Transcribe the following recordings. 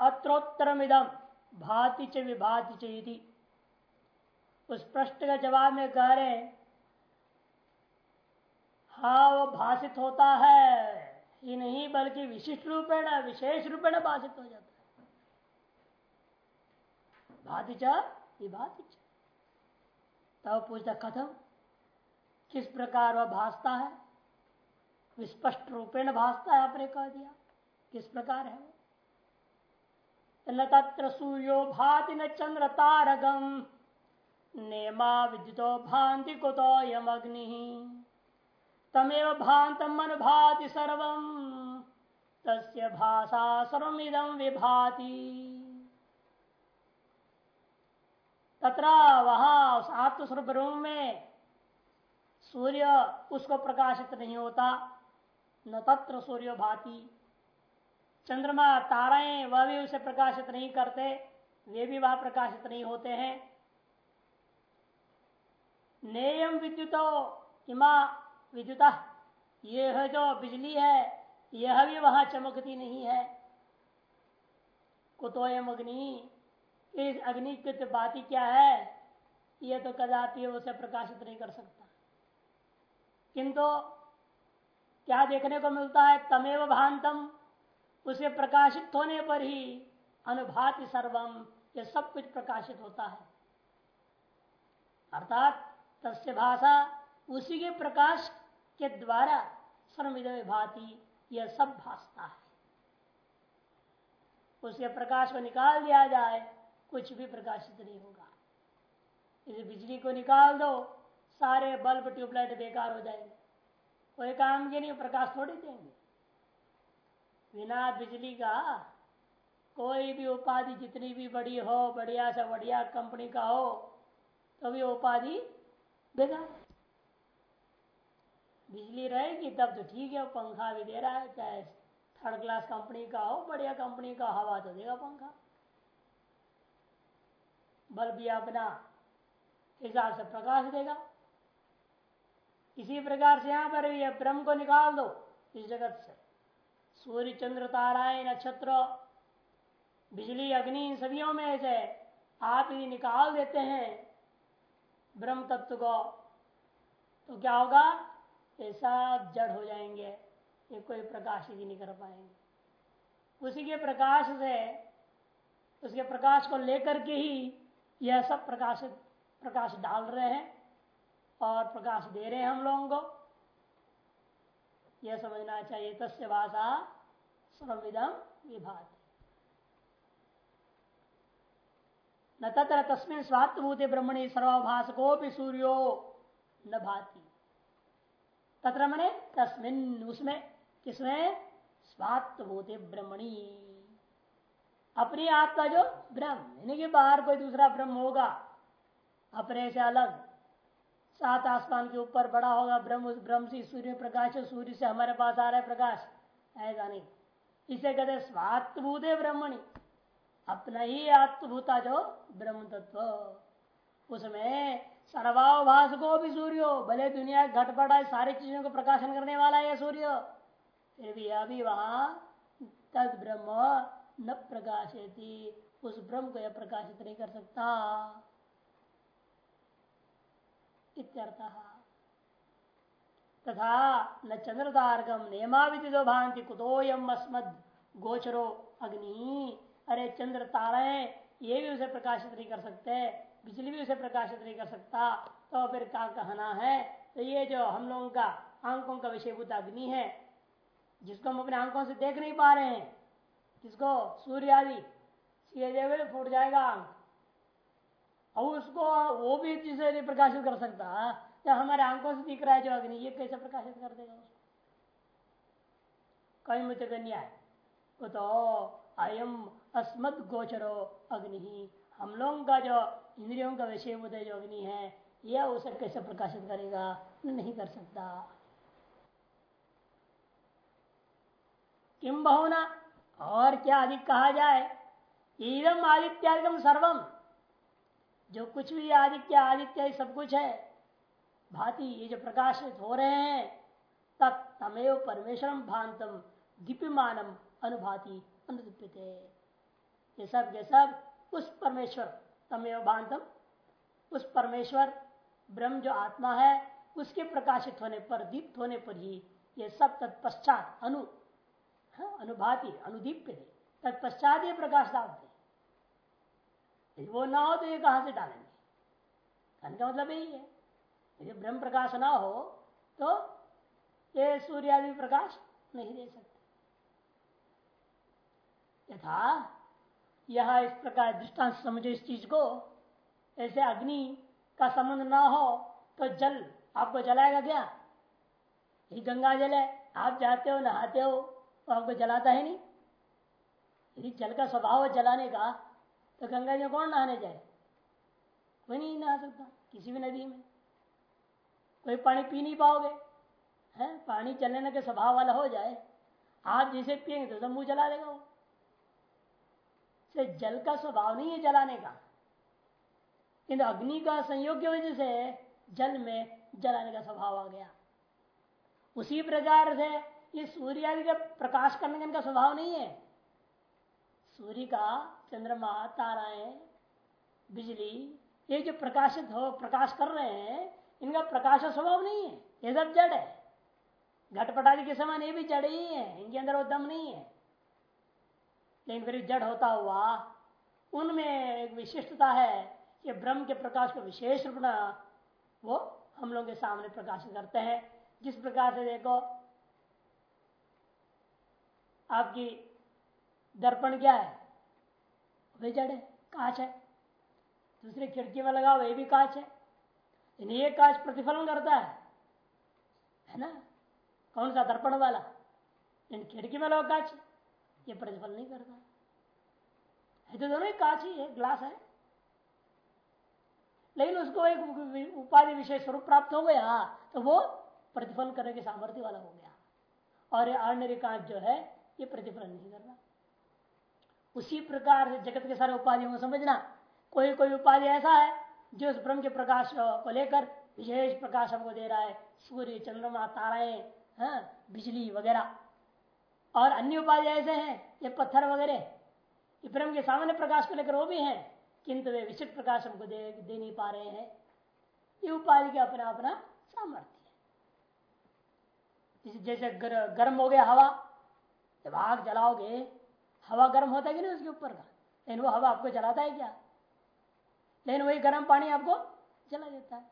अत्रोत्तरमिदम भाति च विभाति च उस प्रश्न का जवाब में कह रहे हा वो भाषित होता है ही नहीं, बल्कि विशिष्ट रूपेण, विशेष रूपेण भाषित हो जाता है। भाति च, विभाति च। तब पूछता, कथम? किस प्रकार वह भासता है? विस्पष्ट रूपेण भासता है, आपने कह दिया। किस प्रकार है वो? न तत्र सूर्यो भाति न चंद्र तारगम नेमा विद्युतो भांति कुतो यम तमेव भांतम मन भाति सर्व तस्य भाषा सर्विदम विभाति। तथा वहाँ आत्मस्वरूप रूम में सूर्य उसको प्रकाशित नहीं होता, न तत्र सूर्य भाति। चंद्रमा ताराएँ वह भी उसे प्रकाशित नहीं करते, वे भी वह प्रकाशित नहीं होते हैं। नेयम विद्युतो इमा विद्युता यह जो बिजली है, यह भी वहाँ चमकती नहीं है। कुतोयम अग्नि, इस अग्नि की बात क्या है? यह तो कदापि उसे प्रकाशित नहीं कर सकता। किंतु क्या देखने को मिलता है? तमेव भांतम उसे प्रकाशित होने पर ही अनुभाति सर्वम यह सब कुछ प्रकाशित होता है। अर्थात तस्य भाषा उसी के प्रकाश के द्वारा सर्विद भाति यह सब भासता है। उसके प्रकाश को निकाल दिया जाए, कुछ भी प्रकाशित नहीं होगा। इस बिजली को निकाल दो, सारे बल्ब ट्यूबलाइट बेकार हो जाएँगे। कोई काम के नहीं प्रकाश थोड़ी देंगे। बिना बिजली का कोई भी उपाधि जितनी भी बड़ी हो, बढ़िया से बढ़िया कंपनी का हो तो भी उपाधि बेकार बिजली रहेगी तब तो ठीक है, पंखा भी दे रहा है, चाहे थर्ड क्लास कंपनी का हो, बढ़िया कंपनी का हवा तो देगा पंखा। बल्ब भी अपना हिसाब से प्रकाश देगा। इसी प्रकार से यहाँ पर भी ब्रह्म को निकाल दो इस जगत से। सूर्य चंद्र ताराएँ नक्षत्र, बिजली, अग्नि, इन सभी में से आप यदि निकाल देते हैं ब्रह्म तत्व को। तो क्या होगा? ये सब जड़ हो जाएँगे। ये कोई प्रकाश ही नहीं कर पाएँगे। उसी के प्रकाश से, उसके प्रकाश को लेकर के ही यह सब प्रकाश प्रकाश डाल रहे हैं और प्रकाश दे रहे हैं हम लोगों को। यह समझना चाहिए, तस्य भाषा सर्विदम विभाति। न तत्र तस्मिन स्वात्भूते ब्रह्मणि सर्वभाष को भी सूर्यो न भाती। तत्र मने तस्मिन, उसमें, किसमें स्वात्भूते ब्रह्मणी। अपनी आत्मा जो ब्रह्म यानी कि बाहर कोई दूसरा ब्रह्म होगा अपने से अलग। सात आसमान के ऊपर बड़ा होगा, ब्रह्म ब्रह्म से सूर्य प्रकाश है सूर्य से हमारे पास आ रहा है प्रकाश। ऐसा नहीं। इसे कहते स्वात्भूत ब्रह्मणी। अपना ही आत्मभूता जो ब्रह्म तत्व। उसमें सर्वाभाष को भी सूर्य, भले दुनिया घटपट है, सारी चीज़ों को प्रकाशन करने वाला है सूर्य। फिर भी अभी वहाँ तद ब्रह्म न प्रकाशित उस ब्रह्म को यह प्रकाशित नहीं कर सकता। इत्यर्थ। तथा न चंद्रतारकम नियमाविधि भांति कुतोयम अस्मद गोचरो अग्नि। अरे चंद्र तारे, ये भी उसे प्रकाशित नहीं कर सकते, बिजली भी उसे प्रकाशित नहीं कर सकता तो फिर क्या कहना है? तो ये जो हम लोगों का आंकों का विषयभूत अग्नि है, जिसको हम अपने आंकों से देख नहीं पा रहे हैं, जिसको सूर्य आदि सीधे देवे फूट जाएगा आँख। और उसको वो भी जिसे प्रकाशित कर सकता। जब हमारे आँखों से दिख रहा है जो अग्नि, ये कैसे प्रकाशित कर देगा उसको? कई मुझे कन्या है। वो तो अयम अस्मद गोचरो अग्नि ही। हम लोगों का जो इंद्रियों का विषय है, जो अग्नि है, यह उसे कैसे प्रकाशित करेगा? नहीं कर सकता। किम बहुना? और क्या अधिक कहा जाए? इदम आदित्यादिकम सर्वम। जो कुछ भी आदित्य आदित्य सब कुछ है। भांति ये जो प्रकाशित हो रहे हैं तब तमेव परमेश्वरम भांतम दीप्यमानम अनुभाति अनुदीप्यते। ये सब के सब उस परमेश्वर तमेव भांतम उस परमेश्वर ब्रह्म जो आत्मा है उसके प्रकाशित होने पर दीप्त होने पर ही ये सब तत्पश्चात अनु हाँ, अनुभाति अनुदीप्य थे तत्पश्चात ये प्रकाश डालते वो ना हो तो ये कहाँ से डालेंगे? कहने का मतलब यही है। यदि ब्रह्म प्रकाश ना हो तो ये सूर्य आदि प्रकाश नहीं दे सकते। यथा यह इस प्रकार दृष्टांत समझो इस चीज़ को, ऐसे अग्नि का संबंध ना हो तो जल आपको जलाएगा क्या? ये गंगा जल है, आप जाते हो, नहाते हो तो आपको जलाता है नहीं। यदि जल का स्वभाव है जलाने का तो गंगा जी कौन नहाने जाए? कोई नहीं नहा सकता, किसी भी नदी में। कोई पानी पी नहीं पाओगे, है? पानी चलने के स्वभाव वाला हो जाए। आप जिसे पिएँगे तो सब मुँह जला देगा वो। से जल का स्वभाव नहीं है जलाने का। किंतु अग्नि का संयोग की वजह से जल में जलाने का स्वभाव आ गया। उसी प्रकार से ये सूर्य का प्रकाश करने का स्वभाव नहीं है। सूर्य का, चंद्रमा, ताराएँ, बिजली, ये जो प्रकाशित हो, प्रकाश कर रहे हैं, इनका प्रकाश स्वभाव नहीं है। ये सब जड़ है। घटपटादि के समान ये भी जड़ ही है। इनके अंदर वो दम नहीं है। लेकिन फिर जड़ होता हुआ, उनमें एक विशिष्टता है कि ब्रह्म के प्रकाश को विशेष रूप वो हम लोग के सामने प्रकाशित करते हैं। जिस प्रकार से देखो, आपकी दर्पण क्या है? वे जड़ है कांच है। दूसरी खिड़की में लगा, वही भी कांच है। ये कांच प्रतिफलन करता है। है ना? कौन सा दर्पण वाला? इन खिड़की में लगा कांच ये प्रतिफल नहीं करता। है तो दोनों ही कांच ही है, ग्लास है। लेकिन उसको एक उपाधि विशेष स्वरूप प्राप्त हो गया तो वो प्रतिफल करने के सामर्थ्य वाला हो गया। और ये कांच जो है, ये प्रतिफलन नहीं कर रहा उसी प्रकार से जगत के सारे उपाधियों को समझना। कोई कोई उपाधि ऐसा है जो उस ब्रह्म के प्रकाश को लेकर विशेष प्रकाश हमको दे रहा है। सूर्य चंद्रमा ताराएँ हाँ, बिजली वगैरह। और अन्य उपाधि ऐसे हैं ये पत्थर वगैरह। ये ब्रह्म के सामान्य प्रकाश को लेकर वो भी हैं किंतु वे विशिष्ट प्रकाश हमको दे, दे नहीं पा रहे हैं। ये उपाधि का अपना अपना सामर्थ्य है। जैसे गर, गर्म हो गया हवा जब आग जलाओगे हवा गर्म होता है कि नहीं उसके ऊपर का? लेकिन वो हवा आपको जलाता है क्या? लेकिन वही गर्म पानी आपको जला देता है।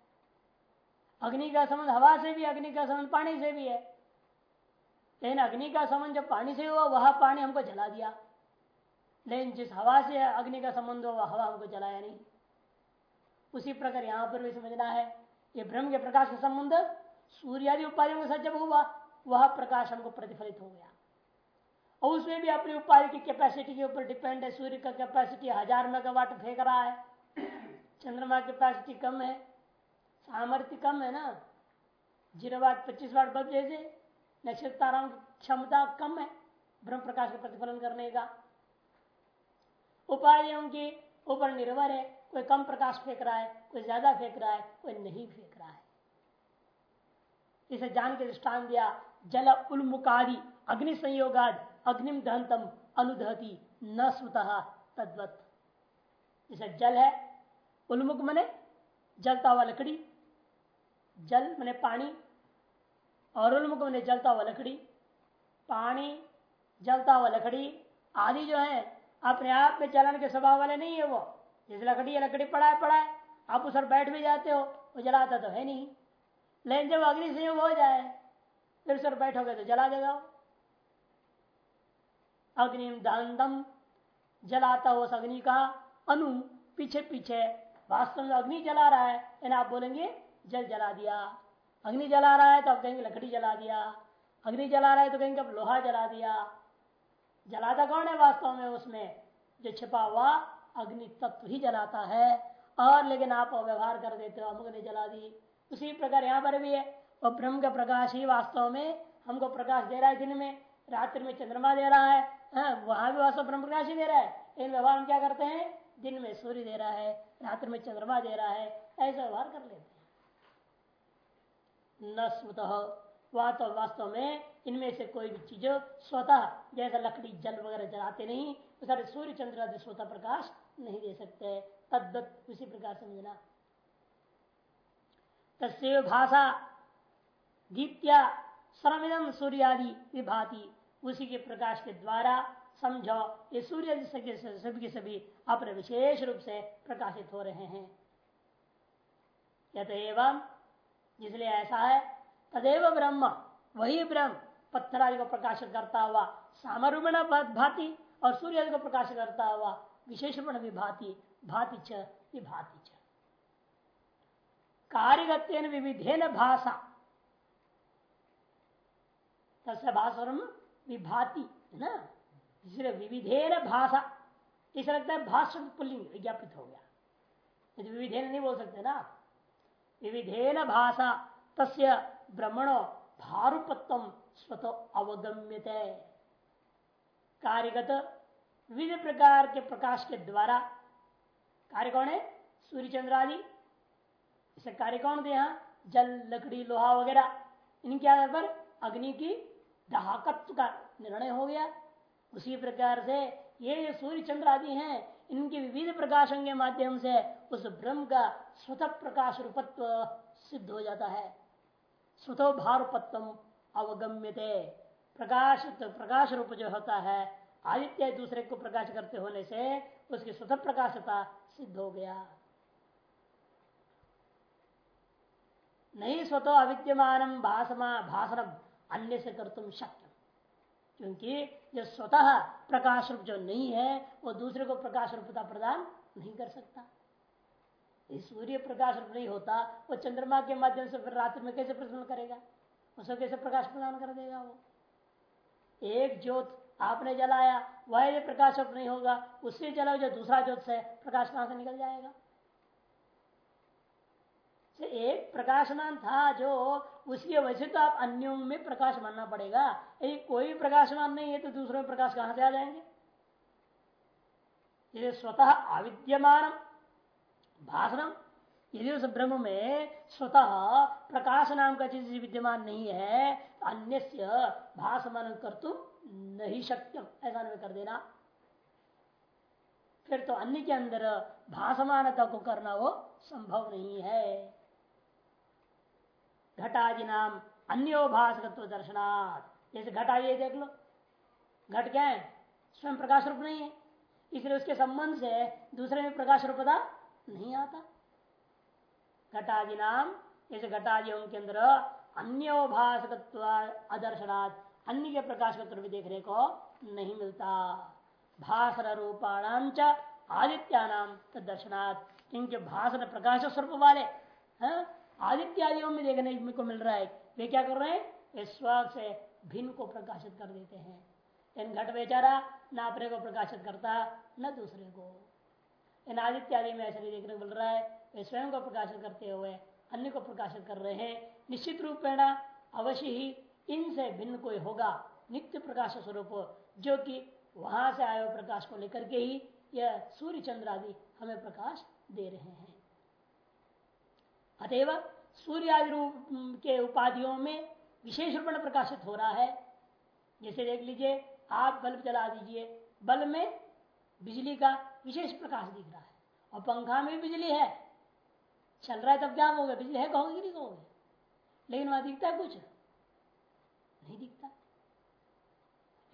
अग्नि का संबंध हवा से भी अग्नि का संबंध पानी से भी है। लेकिन अग्नि का संबंध जब पानी से हुआ, वह पानी हमको जला दिया। लेकिन जिस हवा से अग्नि का संबंध हो वह हवा हमको जलाया नहीं। उसी प्रकार यहाँ पर भी समझना है, ये ब्रह्म के प्रकाश का संबंध, सूर्यादि उपाधियों के साथ जब हुआ, वह प्रकाश हमको प्रतिफलित हो गया। और उसमें भी अपनी उपाधि की कैपेसिटी के ऊपर डिपेंड है। सूर्य का कैपेसिटी हज़ार मेगावाट फेंक रहा है। चंद्रमा की कैपेसिटी कम है। सामर्थ्य कम है ना। ज़ीरो वाट, पच्चीस वाट बल्ब जैसे नक्षत्र ताराओं की क्षमता कम है ब्रह्म प्रकाश का प्रतिफलन करने का। उपाधियों के ऊपर निर्भर है। कोई कम प्रकाश फेंक रहा है, कोई ज़्यादा फेंक रहा है, कोई नहीं फेंक रहा है। इसे जान के दृष्टान दिया। जल उन्मुखादि अग्नि संयोगाद अग्निम दहंतम अनुदहती न स्वत तद्वत। जैसे जल है, उन्मुख मने जलता हुआ लकड़ी, जल मने पानी, और उन्मुख मने जलता हुआ लकड़ी, पानी, जलता हुआ लकड़ी, आदि जो है, अपने आप में चलन के स्वभाव वाले नहीं है वो। जैसे लकड़ी है, लकड़ी पड़ा है पड़ा है, आप उस पर बैठ भी जाते हो, वो जलाता तो है नहीं। लेकिन जब अग्नि संयोग हो जाए, फिर सर बैठोगे तो जला देगा अग्नि दहंतम जलाता हो उस अग्नि का अनु पीछे पीछे। वास्तव में अग्नि जला रहा है, यानी आप बोलेंगे जल जला दिया। अग्नि जला रहा है तो आप कहेंगे लकड़ी जला दिया। अग्नि जला रहा है तो कहेंगे अब लोहा जला दिया। जलाता कौन है वास्तव में उसमें? जो छिपा हुआ अग्नि तत्व ही जलाता है। और लेकिन आप व्यवहार कर देते हो, अमुक ने जला दी। उसी प्रकार यहाँ पर भी है वो ब्रह्म का प्रकाश ही वास्तव में हमको प्रकाश दे रहा है दिन में, रात्रि में चंद्रमा दे रहा है। वहाँ भी वास्तव ब्रह्म प्रकाश ही दे रहा है। इन व्यवहार हम क्या करते हैं? दिन में सूर्य दे रहा है, रात्रि में चंद्रमा दे रहा है, ऐसा व्यवहार कर लेते हैं। न स्वतः तो वास्तव में इनमें से कोई भी चीज़ स्वतः, जैसा लकड़ी, जल वगैरह जलाते नहीं सारे सूर्य, चंद्र स्वतः प्रकाश नहीं दे सकते। तद्दत उसी प्रकार समझना। तस्व भाषा दीप्या सर्विदम सूर्यादि विभाति। उसी के प्रकाश के द्वारा समझो, ये सूर्य सभी के सभी अपने विशेष रूप से प्रकाशित हो रहे हैं। यत एवं जिसलिए ऐसा है, तदेव ब्रह्म, वही ब्रह्म पत्थर आदि को प्रकाशित करता हुआ, सामरूपण भाति और सूर्य को प्रकाशित करता हुआ विशेष विभाति भाति च विभाति च। कार्यगत्यन विविधेन भाषा तस्य भाषण विभाति, है ना? इसलिए विविधेन भाषा। इसे लगता है भाषा पुल्लिंग, विज्ञापित हो गया। यदि विविधेन नहीं बोल सकते ना? विविधेन भाषा, तस्य ब्रह्मणो भारूपत्व स्वतो अवगम्यते। कार्यगत विविध प्रकार के प्रकाश के द्वारा, कार्य कौन है? सूर्य चंद्र आदि। इसे कार्य कौन थे यहाँ जल, लकड़ी, लोहा वगैरह। इनके आधार पर अग्नि की दाहकत्व का निर्णय हो गया। उसी प्रकार से ये सूर्य चंद्र आदि हैं, इनके विविध प्रकाशों के माध्यम से उस ब्रह्म का स्वतः प्रकाश रूपत्व सिद्ध हो जाता है। स्वतः भारूपत्व अवगम्यते। प्रकाश तो प्रकाश रूप जो होता है, आदित्य दूसरे को प्रकाश करते होने से उसकी स्वतः प्रकाशता सिद्ध हो गया। नहीं स्वतः अविद्यमान भाषमा भाषण अन्य से कर तुम शक्य क्योंकि जो स्वतः प्रकाश रूप जो नहीं है, वो दूसरे को प्रकाश रूपता प्रदान नहीं कर सकता। सूर्य प्रकाश रूप नहीं होता, वो चंद्रमा के माध्यम से फिर रात्रि में कैसे प्रसन्न करेगा? उसको कैसे प्रकाश प्रदान कर देगा वो? एक ज्योत आपने जलाया, वह प्रकाश रूप नहीं होगा, उससे जला जो दूसरा ज्योत से प्रकाश कहाँ से निकल जाएगा? एक प्रकाशमान था जो उसके वजह तो आप अन्यों में प्रकाश मानना पड़ेगा। यदि कोई प्रकाशमान नहीं है तो दूसरों में प्रकाश कहाँ से आ जाएँगे? यदि स्वतः अविद्यमान भाषणम यदि उस ब्रह्म में स्वतः प्रकाश नाम का चीज़ विद्यमान नहीं है तो अन्य भाषमान कर तुम नहीं शक्य ऐसा कर देना। फिर तो अन्य के अंदर भाषमानता को करना वो संभव नहीं है। घटादि नाम अन्योभाषकत्व दर्शनाथ जैसे घटा ये देख लो। घट क्या है? स्वयं प्रकाश रूप नहीं है। इसलिए उसके संबंध से दूसरे में प्रकाश रूपता नहीं आता। घटादि नाम जैसे घटादियों के अंदर अन्योभाषकत्व अदर्शनाथ अन्य के प्रकाश का भी देखने को नहीं मिलता। भाषण रूपाणाम च आदित्यानाम दर्शनाथ क्योंकि भाषण प्रकाश स्वरूप वाले हाँ, आदित्यादियों में देखने को मिल रहा है। वे क्या कर रहे हैं? स्व से भिन्न को प्रकाशित कर देते हैं। इन घट बेचारा न अपने को प्रकाशित करता, न दूसरे को। इन आदित्यादि में ऐसा नहीं देखने को मिल रहा है, वे स्वयं को प्रकाशित करते हुए अन्य को प्रकाशित कर रहे हैं। निश्चित रूप रूपेण अवश्य ही इनसे भिन्न कोई होगा, नित्य प्रकाश स्वरूप जो कि वहाँ से आयो प्रकाश को लेकर के ही यह सूर्य चंद्र आदि हमें प्रकाश दे रहे हैं। अतएव सूर्य आदि रूप के उपाधियों में विशेष रूप में प्रकाशित हो रहा है। जैसे देख लीजिए, आप बल्ब जला दीजिए, बल्ब में बिजली का विशेष प्रकाश दिख रहा है और पंखा में बिजली है। चल रहा है तब क्या होगा बिजली है कहोगे नहीं कहोगे? लेकिन वहाँ दिखता है कुछ? नहीं दिखता।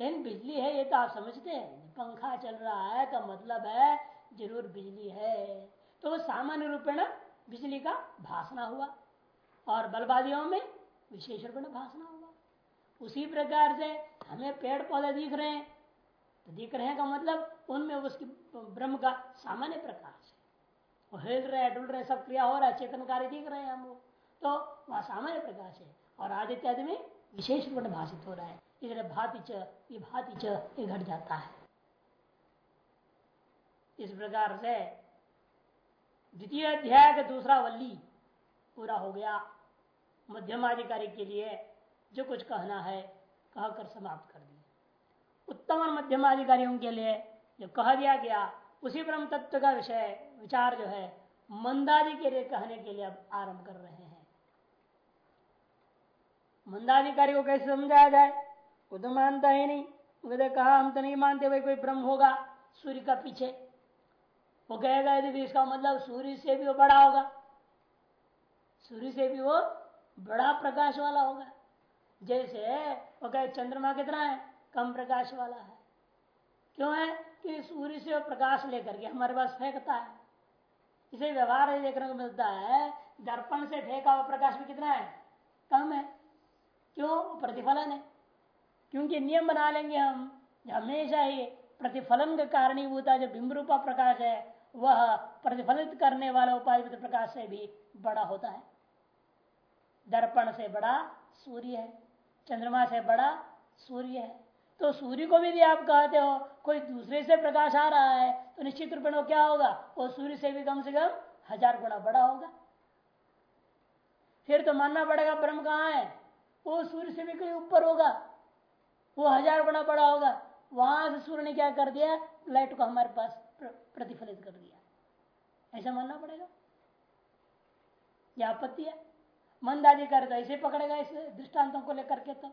लेकिन बिजली है, ये तो आप समझते हैं। पंखा चल रहा है का मतलब है, ज़रूर बिजली है। तो वो सामान्य रूपेण बिजली का भाषणा हुआ और बलबादियों में विशेष रूप में भाषणा हुआ। उसी प्रकार से हमें पेड़ पौधे दिख रहे हैं तो दिख रहे हैं का मतलब उनमें उसकी ब्रह्म का सामान्य प्रकाश है। वो हिल रहे डुल रहे सब क्रिया हो रहा है चेतन कार्य दिख रहे हैं हम लोग। तो वह सामान्य प्रकाश है और आदि में विशेष रूप में भाषित हो रहा है। इसलिए भाति च भाति च घट जाता है। इस प्रकार से द्वितीय अध्याय का दूसरा वल्ली पूरा हो गया। मध्यमाधिकारी के लिए जो कुछ कहना है, कहकर समाप्त कर दिया। उत्तम और मध्यमाधिकारियों के लिए जो कह दिया गया, उसी ब्रह्म तत्व का विषय, विचार जो है, मंदादि के लिए कहने के लिए अब आरंभ कर रहे हैं। मंदाधिकारी को कैसे समझाया जाए? वो तो मानता ही नहीं। वो कहा, हम तो नहीं मानते भाई, कोई ब्रह्म होगा, सूर्य का पीछे। वो कहेगा यदि इसका मतलब सूर्य से भी वो बड़ा होगा। सूर्य से भी वो बड़ा प्रकाश वाला होगा। जैसे वो कहे, चंद्रमा कितना है? कम प्रकाश वाला है। क्यों है? कि सूर्य से वो प्रकाश लेकर के हमारे पास फेंकता है। इसे व्यवहार देखने को मिलता है, दर्पण से फेंका हुआ प्रकाश भी कितना है? कम है। क्यों? प्रतिफलन है। क्योंकि नियम बना लेंगे हम, हमेशा ही प्रतिफलन का कारणीभूत जो बिंब रूपा प्रकाश है वह प्रतिफलित करने वाला उपाय प्रकाश से भी बड़ा होता है। दर्पण से बड़ा सूर्य है, चंद्रमा से बड़ा सूर्य है। तो सूर्य को भी यदि आप कहते हो, कोई दूसरे से प्रकाश आ रहा है तो निश्चित रूप में क्या होगा? वो सूर्य से भी कम से कम हज़ार गुना बड़ा होगा। फिर तो मानना पड़ेगा, ब्रह्म कहाँ है? वो सूर्य से भी कोई ऊपर होगा, वो हज़ार गुना बड़ा होगा। वहाँ से सूर्य ने क्या कर दिया? लाइट को हमारे पास प्रतिफलित कर दिया ऐसा मानना पड़ेगा? यह आपत्ति है। मंदादी करे तो ऐसे पकड़ेगा इस दृष्टांतों को लेकर के तो।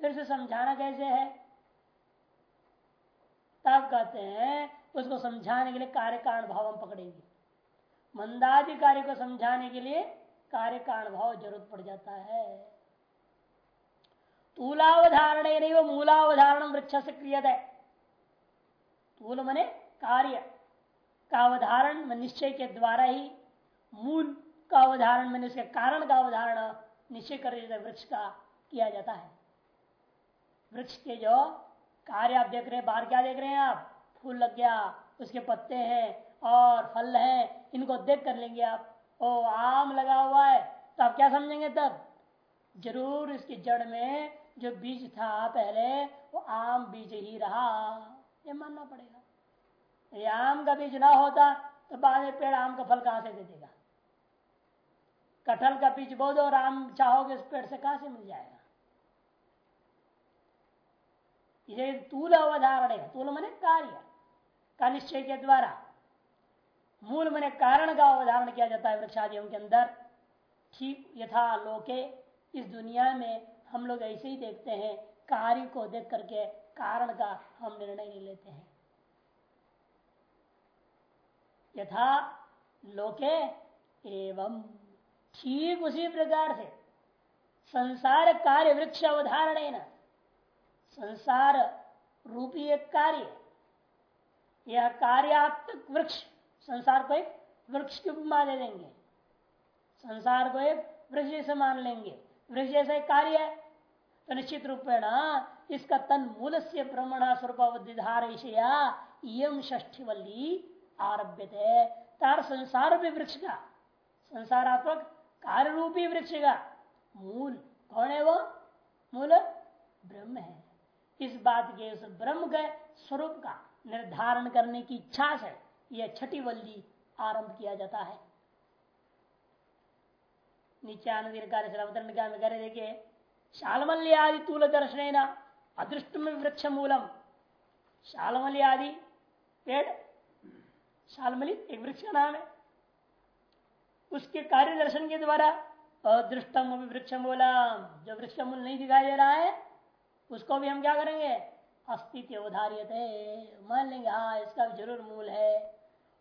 फिर से समझाना कैसे है? तब कहते हैं, उसको समझाने के लिए कार्य कारण भाव हम पकड़ेंगे। मंदाधिकारी को समझाने के लिए कार्य कारण भाव ज़रूरत पड़ जाता है। तूलावधारण नहीं वो मूलावधारण वृक्ष से क्रियत। है तूल मने, कार्य। का अवधारण निश्चय के द्वारा ही मूल का अवधारण मैंने उसके कारण का अवधारण निश्चय कर वृक्ष का किया जाता है। वृक्ष के जो कार्य आप देख रहे हैं, बाहर क्या देख रहे हैं आप? फूल लग गया, उसके पत्ते हैं और फल हैं, इनको देख कर लेंगे आप। ओ, आम लगा हुआ है तो आप क्या समझेंगे तब? ज़रूर इसकी जड़ में जो बीज था पहले, वो आम बीज ही रहा। ये मानना पड़ेगा। ये आम का बीज ना होता तो बाद में पेड़ आम का फल कहाँ से दे देगा? कटहल का बीज बो दो और आम चाहोगे इस पेड़ से कहाँ से मिल जाएगा? ये तूल अवधारण है। तूल मने कार्य, का निश्चय के द्वारा। मूल मने कारण का अवधारण किया जाता है वृक्षादियों के अंदर। ठीक यथा लोके इस दुनिया में हम लोग ऐसे ही देखते हैं, कार्य को देख करके कारण का हम निर्णय नहीं लेते हैं। यथा लोके एवं ठीक उसी प्रकार से संसार कार्य वृक्ष अवधारण संसार रूपी एक कार्य, यह कार्यात्मक वृक्ष, संसार को एक वृक्ष की उपमा दे देंगे संसार को एक वृक्ष जैसे मान लेंगे। वृक्ष जैसे कार्य है तो निश्चित रूप रूपेण इसका तन मूल से ब्रह्मण स्वरूपधारया यम ष्ठीवल्ली आरभ्य थे तार संसार भी वृक्ष का संसारात्मक कार्य रूपी वृक्ष का मूल कौन है वो? मूल ब्रह्म है। इस बात के उस ब्रह्म के स्वरूप का निर्धारण करने की इच्छा से यह छठी वल्ली आरंभ किया जाता है। नीचे आनंद कार्य अवतरण करे देखिए शालमल्य आदि तूल दर्शन अदृष्ट में वृक्ष मूलम शालमल्य आदि पेड़। शालमली एक वृक्ष का नाम है। उसके कार्य दर्शन के द्वारा अदृष्टम वृक्ष मूलम जो वृक्ष मूल नहीं दिखाई दे रहा है, उसको भी हम क्या करेंगे? अस्तित्व उधार्य मान लेंगे हाँ इसका भी ज़रूर मूल है।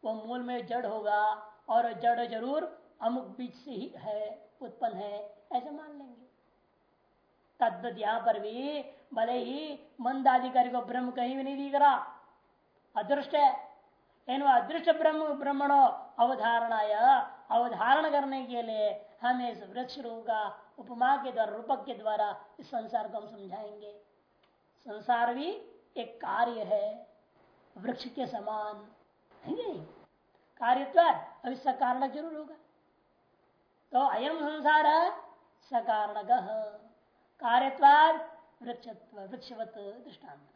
वो मूल में जड़ होगा और जड़ ज़रूर अमुक बीज से ही है, उत्पन्न है। ऐसे मान लेंगे। तद्वत यहाँ पर भी भले ही मंदाधिकारी को ब्रह्म कहीं भी नहीं दिख रहा। अदृष्ट है। वह अदृष्ट ब्रह्म, ब्रह्मणो अवधारणा अवधारण करने के लिए हम इस वृक्ष रूप का, उपमा के द्वारा, रूपक के द्वारा इस संसार को हम समझाएँगे। संसार भी एक कार्य है। वृक्ष के समान। है कार्यत्व अब इसका कारण ज़रूर होगा। तो अयम संसार है। सकारणक कार्यत्वाद वृक्षत्व वृक्षवत दिया।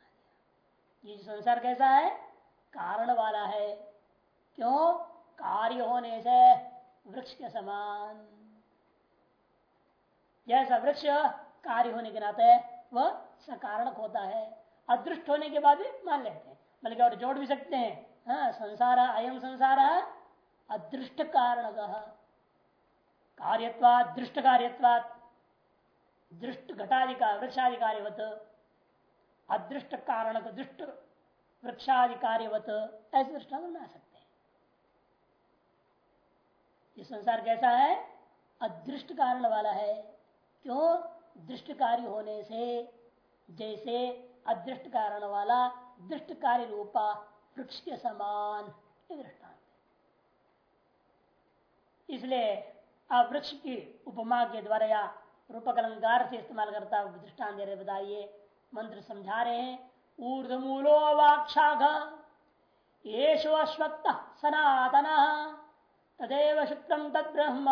ये संसार कैसा है? कारण वाला है। क्यों? कार्य होने से वृक्ष के समान। जैसा वृक्ष कार्य होने के नाते वह सकारणक होता है, अदृष्ट होने के बाद भी मान लेते हैं। बल्कि और जोड़ भी सकते हैं। हाँ संसार अयम संसार अदृष्ट कारण कार्यत्वाद दृष्ट कार्यत्वाद दृष्ट घटाधिकार वृक्षाधिकारी अदृष्ट कारण दृष्ट वृक्षाधिकार्यवत ऐसे दृष्टांत बना सकते हैं। ये संसार कैसा है? अदृष्ट कारण वाला है। क्यों? दृष्ट कार्य होने से, जैसे अदृष्ट कारण वाला दृष्ट कार्य रूपा वृक्ष के समान दृष्टांत इसलिए आप वृक्ष की उपमा के द्वारा या रूपक अलंकार से इस्तेमाल करता दृष्टान दे रहे बताइए। मंत्र समझा रहे हैं। ऊर्धमूलो वाक्षाघ येषु अश्वत्थ सनातन। तदेव शुक्रम तद ब्रह्म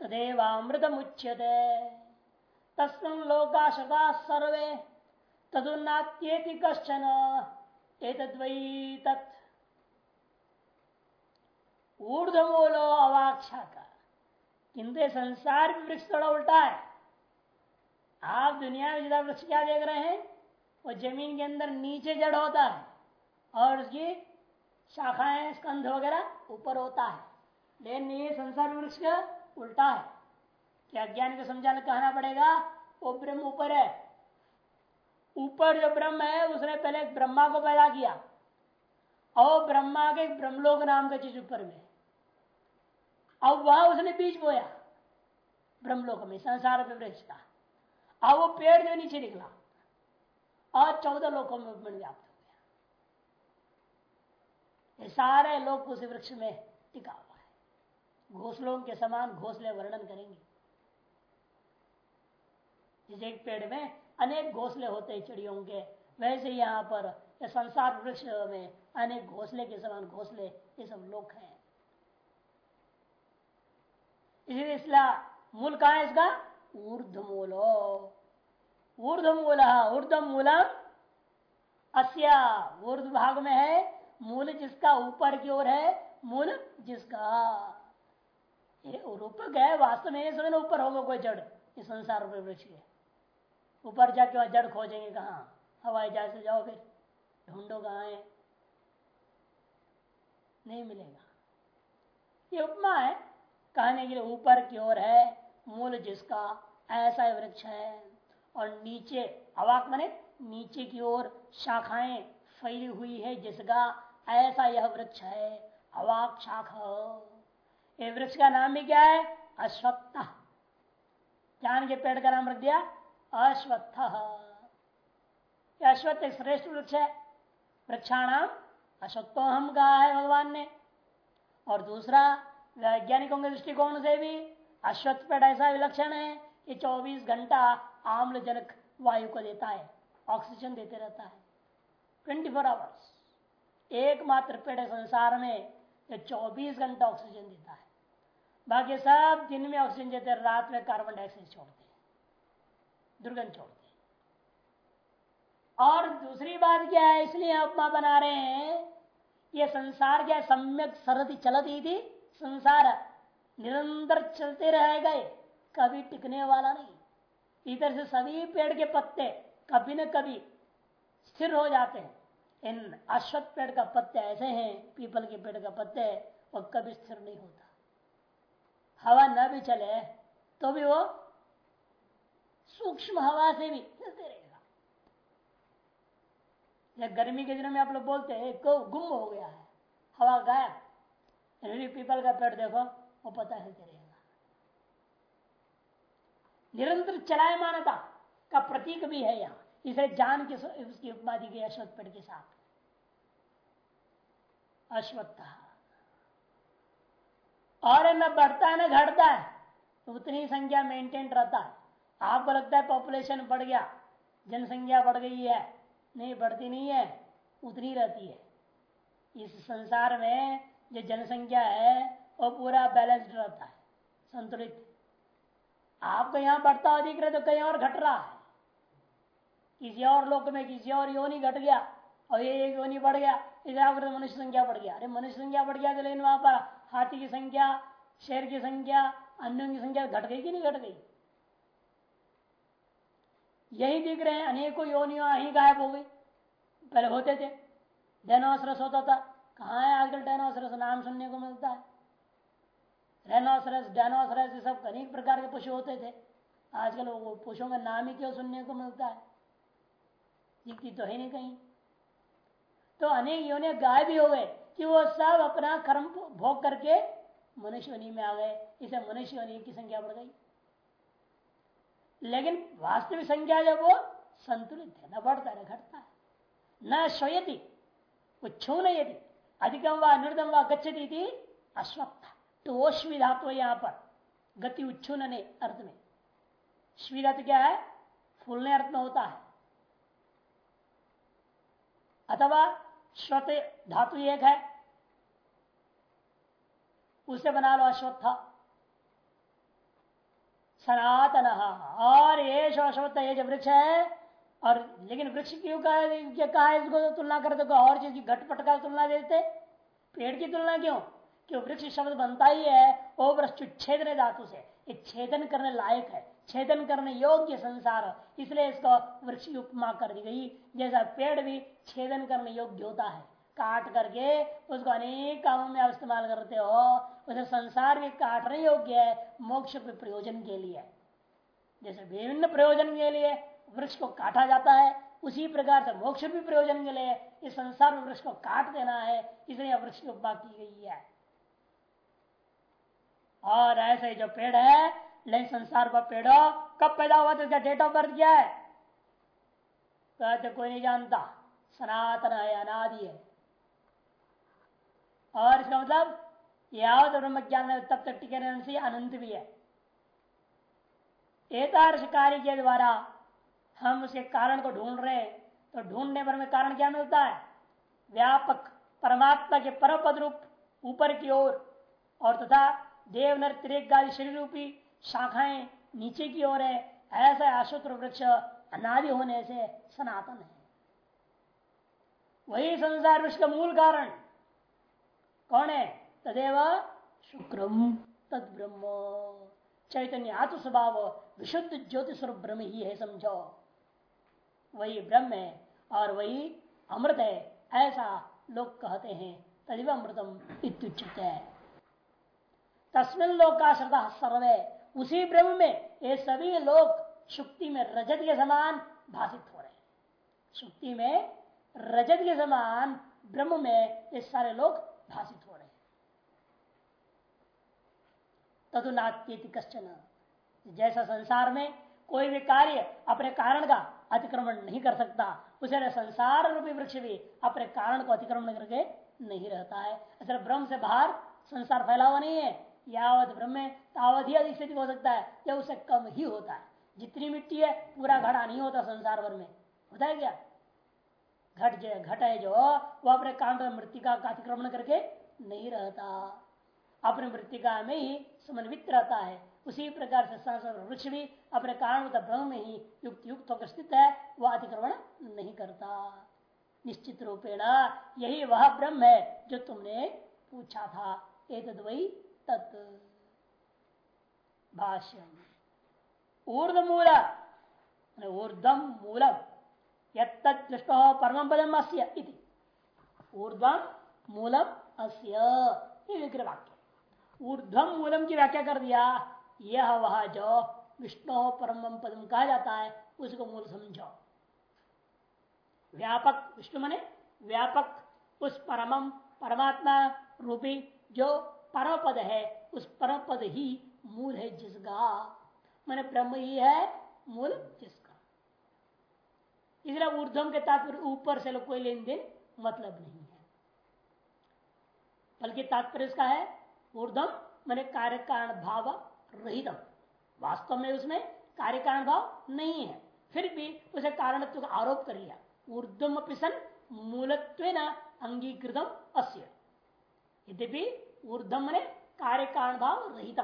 तदेवामृत मुच्यते तस्मिन लोका शता सर्वे। तदुन्नात्येति कश्चन। एतद्वै तत्। ऊर्धमूलो अवाक्षा का किंतु संसार भी वृक्ष थोड़ा उल्टा है। आप दुनिया में ज़्यादा वृक्ष क्या देख रहे हैं, वो ज़मीन के अंदर नीचे जड़ होता है और उसकी शाखाएँ, स्कंध वगैरह ऊपर होता है। लेकिन ये संसार वृक्ष का उल्टा है। क्या ज्ञान को समझाने कहना पड़ेगा? वो ब्रह्म ऊपर है। ऊपर जो ब्रह्म है, उसने पहले ब्रह्मा को पैदा किया। और ब्रह्मा के ब्रह्मलोक नाम का चीज़ ऊपर में अब वह उसने बीज बोया। ब्रह्मलोक में, संसार वृक्ष का अब वो पेड़ जो नीचे निकला और चौदह लोकों में व्याप्त हो गया। ये सारे लोग उस वृक्ष में टिका हुआ है। घोसलों के समान घोसले वर्णन करेंगे। जिस एक पेड़ में अनेक घोसले होते हैं चिड़ियों के। वैसे यहाँ पर संसार वृक्ष में अनेक घोसले के समान घोसले ये सब लोग हैं। इसलिए इसला मूल कहा है इसका? ऊर्ध मूलो ऊर्ध मूल ऊर्ध मूलम अस्या ऊर्ध भाग में है, मूल जिसका ऊपर की ओर है, मूल जिसका। ये रूपक है, वास्तव में ऊपर होगा कोई जड़ इस संसार वृक्ष के ऊपर जाके वहाँ जड़ खोजेंगे कहा? हवाई जहाज़ से जाओ फिर, ढूंढो कहा है। नहीं मिलेगा। ये उपमा है कहने के लिए ऊपर की ओर है, मूल जिसका ऐसा वृक्ष है। और नीचे, अवाक मने नीचे की ओर शाखाएँ फैली हुई है, जिसका ऐसा यह वृक्ष है, अवाक शाखा। वृक्ष का नाम भी क्या है? अश्वत्थ। जान के पेड़ का नाम रख दिया, अश्वत्थ। अश्वत्थ एक श्रेष्ठ वृक्ष है। वृक्षाणाम अश्वत्थो हम कहा है भगवान ने। और दूसरा वैज्ञानिकों के दृष्टिकोण से भी अश्वत्थ पेड़ ऐसा विलक्षण है कि 24 घंटा आम्लजनक वायु को देता है ऑक्सीजन देते रहता है। 24 फोर आवर्स एकमात्र पेड़ संसार में जो 24 घंटा ऑक्सीजन देता है। बाकी सब दिन में ऑक्सीजन देते हैं, रात में कार्बन डाइऑक्साइड छोड़ते हैं, दुर्गंध छोड़ते हैं। और दूसरी बात क्या है, इसलिए उपमा बना रहे हैं, ये संसार क्या सम्यक सरती चलती थी संसार निरंतर चलते रहेगा कभी टिकने वाला नहीं। इधर से सभी पेड़ के पत्ते कभी न कभी स्थिर हो जाते हैं। इन अश्वत्थ पेड़ का पत्ते ऐसे हैं, पीपल के पेड़ का पत्ते वो कभी स्थिर नहीं होता। हवा न भी चले तो भी वो सूक्ष्म हवा से भी चलते रहेगा। या गर्मी के दिनों में आप लोग बोलते हैं गुम हो गया है, हवा गायब। पीपल का पेड़ देखो, वो पता है रहेगा। निरंतर चलायमानता का प्रतीक भी है यहाँ। इसे जान के उसकी उपमा दी गई अश्वत्थ पेड़ के साथ। अश्वत्थ। और न बढ़ता है न घटता है तो उतनी संख्या मेंटेन रहता है। आपको लगता है पॉपुलेशन बढ़ गया, जनसंख्या बढ़ गई है। नहीं, बढ़ती नहीं है, उतनी रहती है। इस संसार में जो जनसंख्या है वो पूरा बैलेंस्ड रहता है, संतुलित आपको यहाँ बढ़ता हुआ दिख रहा तो कहीं और घट रहा है। किसी और लोक में किसी और योनि घट गया और ये एक योनि बढ़ गया इसे आप मनुष्य संख्या बढ़ गया। अरे मनुष्य संख्या बढ़ गया तो लेकिन वहाँ पर हाथी की संख्या, शेर की संख्या, अन्यों की संख्या घट गई कि नहीं घट गई? यही दिख रहे हैं, अनेकों योनियों ही गायब हो गई। पहले होते थे डेनोसरस होता था कहा है आजकल डेनोसरस नाम सुनने को मिलता है। रेनोसरस डेनोसरस ये सब अनेक प्रकार के पशु होते थे। आजकल वो पशुओं का नाम ही क्यों सुनने को मिलता है? दिखती तो है नहीं कहीं। तो अनेक योनि गाय भी हो गए कि वो सब अपना कर्म भोग करके मनुष्य योनि में आ गए। इसे मनुष्य योनि की संख्या बढ़ गई। लेकिन वास्तविक संख्या जब वो संतुलित है, न बढ़ता है न घटता है, न श्वयति, वो छू नहीं यदि अधिकम व निर्दम व गच्छति अश्वत्थ तो धातु यहाँ पर गति उच्छुन अर्थ में श्वी क्या है? फूलने अर्थ में होता है। अथवा श्वत धातु एक है। उसे बना लो अश्वत्थ। सनातन। और ये अश्वत्थ, ये जो वृक्ष है और लेकिन वृक्ष क्यों कहा है इसको तुलना करते तो और चीज़ की घटपट का तुलना देते? पेड़ की तुलना क्यों? क्यों वृक्ष शब्द बनता ही है, वो वृक्ष छेदन धातु से। छेदन करने लायक है, छेदन करने योग्य संसार। इसलिए इसको वृक्ष की उपमा कर दी गई। जैसा पेड़ भी छेदन करने योग्य होता है, काट करके उसको अनेक कामों में इस्तेमाल करते हो, उसे संसार भी काटने योग्य है, मोक्ष के प्रयोजन के लिए। जैसे विभिन्न प्रयोजन के लिए वृक्ष को काटा जाता है, उसी प्रकार से मोक्ष भी प्रयोजन के लिए इस संसार में वृक्ष को काट देना है, इसलिए वृक्ष की उपमा की गई है। और ऐसे जो पेड़ है लेकिन संसार पर पेड़, कब पैदा हुआ तो इसका डेट ऑफ़ बर्थ क्या है? कहते कोई नहीं जानता, सनातन है, अनादि है। और इसका मतलब यावत ब्रह्म ज्ञान तब तक टिके अनंत भी है। एकादश कार्य के द्वारा हम उसके कारण को ढूंढ रहे हैं तो ढूँढने पर में कारण क्या मिलता है? व्यापक परमात्मा के परम पद रूप ऊपर की ओर और, तथा देव नर त्रिक शरीर रूपी शाखाएँ नीचे की ओर है ऐसा आशुत्र वृक्ष अनादि होने से सनातन है। वही संसार वृक्ष का मूल कारण कौन है? तदेव शुक्रम तद ब्रह्म चैतन्य आत्म स्वभाव विशुद्ध ज्योति स्वरूप ब्रह्म ही है समझो। वही ब्रह्म है और वही अमृत है, ऐसा लोग कहते हैं। तदिव अमृतम इत्युचित है तस्मिन लोक का श्रद्धा सर्वे। उसी ब्रह्म में ये सभी लोग शुक्ति में रजत के समान भाषित हो रहे हैं। शुक्ति में रजत के समान ब्रह्म में ये सारे लोग भाषित हो रहे हैं। तदुनात्यति कश्चन। जैसा संसार में कोई भी कार्य अपने कारण का अतिक्रमण नहीं कर सकता। उसे संसार रूपी वृक्ष भी अपने कारण को अतिक्रमण करके नहीं रहता है। असल ब्रह्म से बाहर संसार फैला हुआ नहीं है। यावत ब्रह्म तावत ही अधिक हो सकता है। या उससे कम ही होता है। जितनी मिट्टी है, पूरा घड़ा नहीं होता संसार भर में। होता है क्या? घट जो घट है जो, वो अपने कारण मृतिका का अतिक्रमण करके नहीं रहता। अपने मृतिका में ही समन्वित रहता है। उसी प्रकार से वृक्ष भी अपने कारण ब्रह्म में ही युक्त युक्त होकर स्थित है, वह अतिक्रमण नहीं करता। निश्चित रूपेण यही वह ब्रह्म है जो तुमने पूछा था। एक वही तत्। ऊर्धम मूलम यदृष्ट परम पदम अस्य ऊर्धम मूलम अस्य। विग्रह वाक्य। ऊर्धम मूलम की व्याख्या कर दिया। यह वह जो विष्णु परम पदम कहा जाता है, उसको मूल समझो। व्यापक, विष्णु मने व्यापक, उस परमम परमात्मा रूपी जो परम पद है, उस परम पद ही मूल है जिसका। मैंने ब्रह्म ही है, मूल जिसका। इसलिए ऊर्धम के तात्पर्य, ऊपर से कोई लेन देन मतलब नहीं है। बल्कि तात्पर्य इसका है ऊर्धम मैंने कार्य कारण भाव रहितम। वास्तव में उसमें कार्य कारण भाव नहीं है। फिर भी उसे कारणत्व का आरोप कर लिया ऊर्धम पिसन मूलत्व अंगीकृतम अस्य। यद्यपि ऊर्धम ने कार्य कारण भाव रहित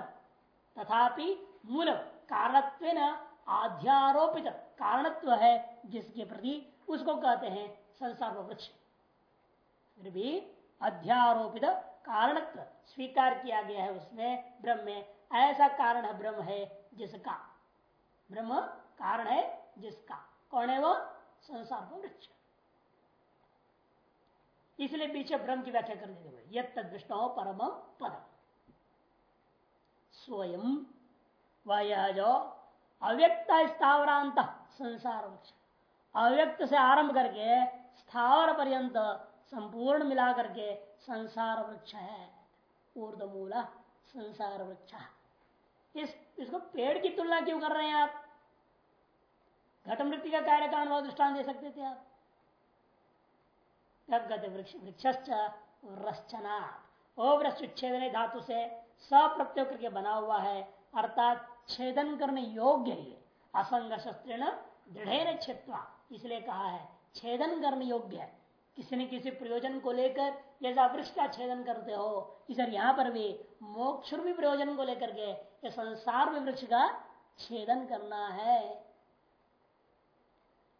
तथापि मूल कारणत्व आध्यारोपित कारणत्व है, जिसके प्रति उसको कहते हैं संसार वृक्ष फिर भी अध्यारोपित कारणत्व स्वीकार किया गया है उसमें ब्रह्म में ऐसा कारण है ब्रह्म है जिसका। ब्रह्म कारण है जिसका। कौन है वो? संसार को वृक्ष। इसलिए पीछे ब्रह्म की व्याख्या कर देते हुए यद विष्णु परम पद स्वयं वह जो अव्यक्त स्थावरांत संसार वृक्ष। अव्यक्त से आरंभ करके स्थावर पर्यंत संपूर्ण मिला करके संसार वृक्ष है। ऊर्द मूला संसार वृक्ष। इस, इसको पेड़ की तुलना क्यों कर रहे हैं आप? घट मृत्यु का कार्य का अनुभव दृष्टान दे सकते थे आप। धातु से सप्रत्योग करके बना हुआ है, अर्थात छेदन करने योग्य है। असंग दृढ़ इसलिए कहा है, छेदन करने योग्य है। किसी न किसी प्रयोजन को लेकर जैसा वृक्ष का छेदन करते हो। इस यहाँ पर भी मोक्ष भी प्रयोजन को लेकर के संसार में वृक्ष का छेदन करना है।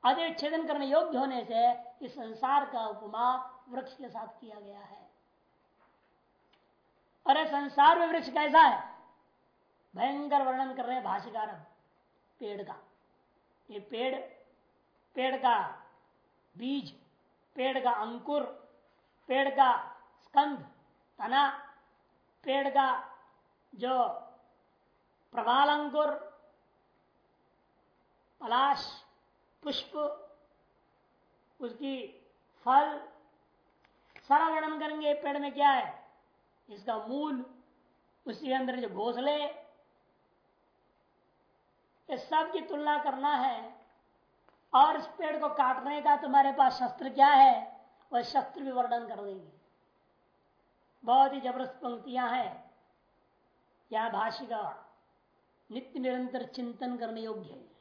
अधिक छेदन करने योग्य होने से इस संसार का उपमा वृक्ष के साथ किया गया है। अरे संसार में वृक्ष कैसा है? भयंकर वर्णन कर रहे हैं भाष्यकार पेड़ का। ये पेड़ पेड़ का बीज पेड़ का अंकुर, पेड़ का स्कंध तना, पेड़ का जो प्रवाल अंकुर, पलाश, पुष्प, उसकी फल, सारा वर्णन करेंगे पेड़ में क्या है? इसका मूल उसके अंदर जो घोसले इस सब की तुलना करना है। और इस पेड़ को काटने का तुम्हारे पास शस्त्र क्या है? वह शस्त्र भी वर्णन कर देंगे। बहुत ही ज़बरदस्त पंक्तियाँ हैं। यह भाष्य का नित्य निरंतर चिंतन करने योग्य है।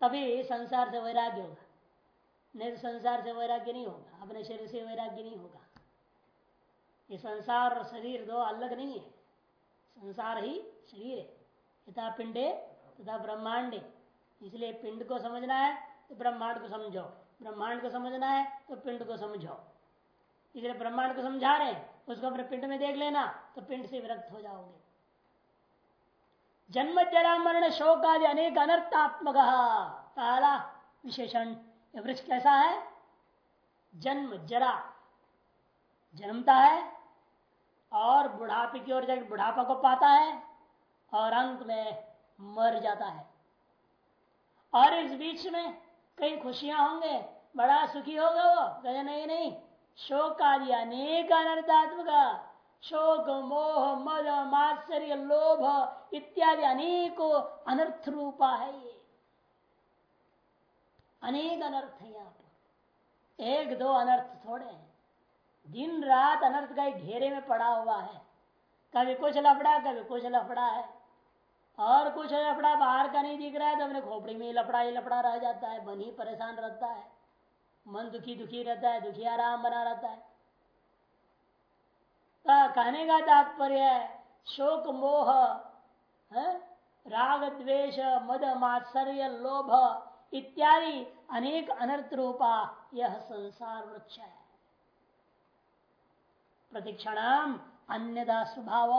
तभी संसार से वैराग्य होगा। नहीं तो संसार से वैराग्य नहीं होगा। अपने शरीर से वैराग्य नहीं होगा। ये संसार और शरीर दो अलग नहीं है। संसार ही शरीर है। यथा पिंडे, तथा ब्रह्मांडे। इसलिए पिंड को समझना है तो ब्रह्मांड को समझो। ब्रह्मांड को समझना है तो पिंड को समझो। इसलिए ब्रह्मांड को समझा रहे उसको अपने पिंड में देख लेना तो पिंड से विरक्त हो जाओगे। जन्म, जरा, मरण, शोक आदि अनेक अनर्थात्मक पहला विशेषण। वृक्ष कैसा है? जन्म, जरा। जन्मता है, और बुढ़ापे की ओर जाकर बुढ़ापा को पाता है, और अंत में मर जाता है। और इस बीच में कई खुशियाँ होंगे, बड़ा सुखी होगा वो कहे नहीं नहीं। शोक आदि अनेक अनर्थात्मक शोक, मोह, मद, मात्सर्य, लोभ इत्यादि अनेकों अनर्थ रूपा है ये। अनेक अनर्थ है यहाँ पर। एक दो अनर्थ थोड़े हैं। दिन रात अनर्थ का घेरे में पड़ा हुआ है। कभी कुछ लफड़ा, कभी कुछ लफड़ा है। और कुछ लफड़ा बाहर का नहीं दिख रहा है तो अपने खोपड़ी में ही लफड़ा ही लफड़ा रह जाता है, मन ही परेशान रहता है। मन दुखी दुखी रहता है, दुखी आराम बना रहता है। तो कहने का तात्पर्य शोक मोह, है? राग द्वेष, मद मात्सर्य, लोभ इत्यादि अनेक अनर्थ रूपा यह संसार वृक्ष है। प्रतिक्षणाम अन्यदा स्वभाव।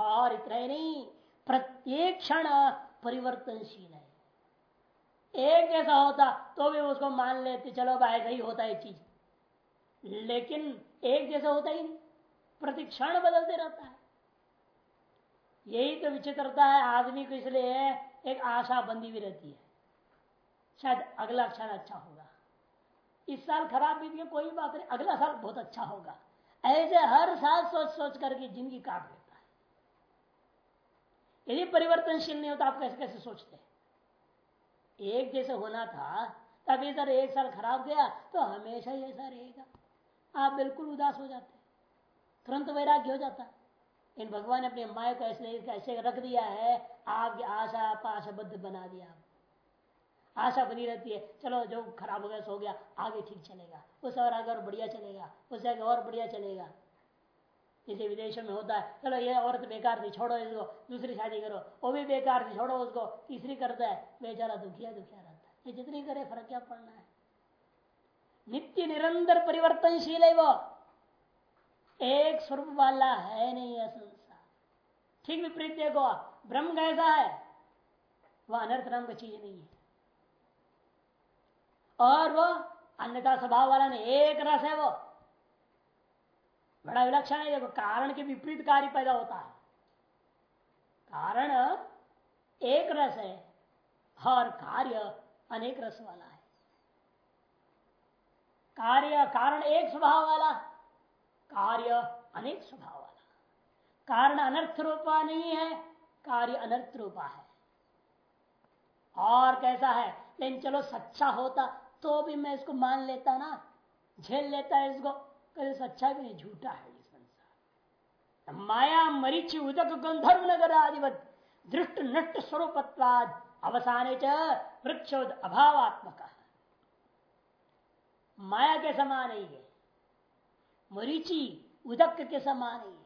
और इतना ही नहीं प्रत्येक क्षण परिवर्तनशील है। एक जैसा होता तो भी उसको मान लेते, चलो भाई, ऐसा ही होता है चीज़। लेकिन एक जैसा होता ही नहीं। प्रतिक्षण बदलते रहता है। यही तो विचित्रता है, आदमी को इसलिए एक आशा बंदी भी रहती है। शायद अगला क्षण अच्छा होगा। इस साल खराब बीत गया, कोई बात नहीं, अगला साल बहुत अच्छा होगा। ऐसे हर साल सोच सोच करके ज़िंदगी काट यदि परिवर्तनशील नहीं होता, आप कैसे कैसे सोचते एक जैसे होना था, तब इधर एक साल खराब गया तो हमेशा ही ऐसा रहेगा। आप बिल्कुल उदास हो जाते तुरंत वैराग्य हो जाता इन भगवान ने अपनी माया को ऐसे ऐसे रख दिया है आपकी आशा पाशाबद्ध बना दिया। आशा बनी रहती है, चलो जो खराब हो गया, सो गया, आगे ठीक चलेगा। उस और आगे और बढ़िया चलेगा। उस आगे और बढ़िया चलेगा। जैसे विदेशों में होता है, चलो ये औरत बेकार थी, छोड़ो इसको, दूसरी शादी करो, वो भी बेकार थी, छोड़ो उसको, तीसरी करता है, बेचारा दुखिया दुखिया रहता है। ये जितनी करे फ़र्क क्या पड़ना है? नित्य निरंतर परिवर्तनशील है वो। एक स्वरूप वाला है नहीं यह संसार। ठीक विपरीत देखो, ब्रह्म कैसा है? वह अनर्थ नाम का चीज़ नहीं है। और वो अन्यथा स्वभाव वाला नहीं, एक रस है वो। बड़ा विलक्षण है, देखो, कारण के विपरीत कार्य पैदा होता है। कारण, एक रस है, और कार्य अनेक रस वाला है। कार्य, कारण एक स्वभाव वाला, कार्य अनेक स्वभाव वाला। कारण अनर्थ रूपा नहीं है, कार्य अनर्थ रूपा है। और कैसा है, लेकिन चलो सच्चा होता तो भी मैं इसको मान लेता ना, झेल लेता है इसको। कभी सच्चा भी नहीं, झूठा है ये संसार। माया, मरीच, उदक, गंधर्व नगर आदिवत दृष्ट नष्ट, स्वरूपत्वाद, अवसाने च वृक्षोद अभावात्मक। माया के समान ही है, मरीची, उदक के समान ही है,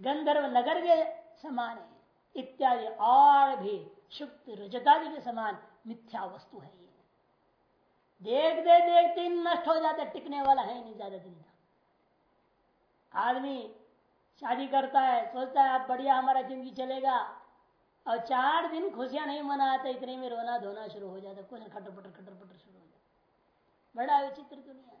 गंधर्व नगर के समान है, इत्यादि और भी शुक्त रजतादि के समान मिथ्या वस्तु है ये। देखते देखते नष्ट हो जाता, टिकने वाला है नहीं, ज़्यादा दिन तक। आदमी शादी करता है, सोचता है, अब बढ़िया हमारा ज़िंदगी चलेगा। और चार दिन खुशियाँ नहीं मनाते, इतने में रोना धोना शुरू हो जाता कुछ खटर पटर खटर पटर शुरू हो जाता बड़ा विचित्र दुनिया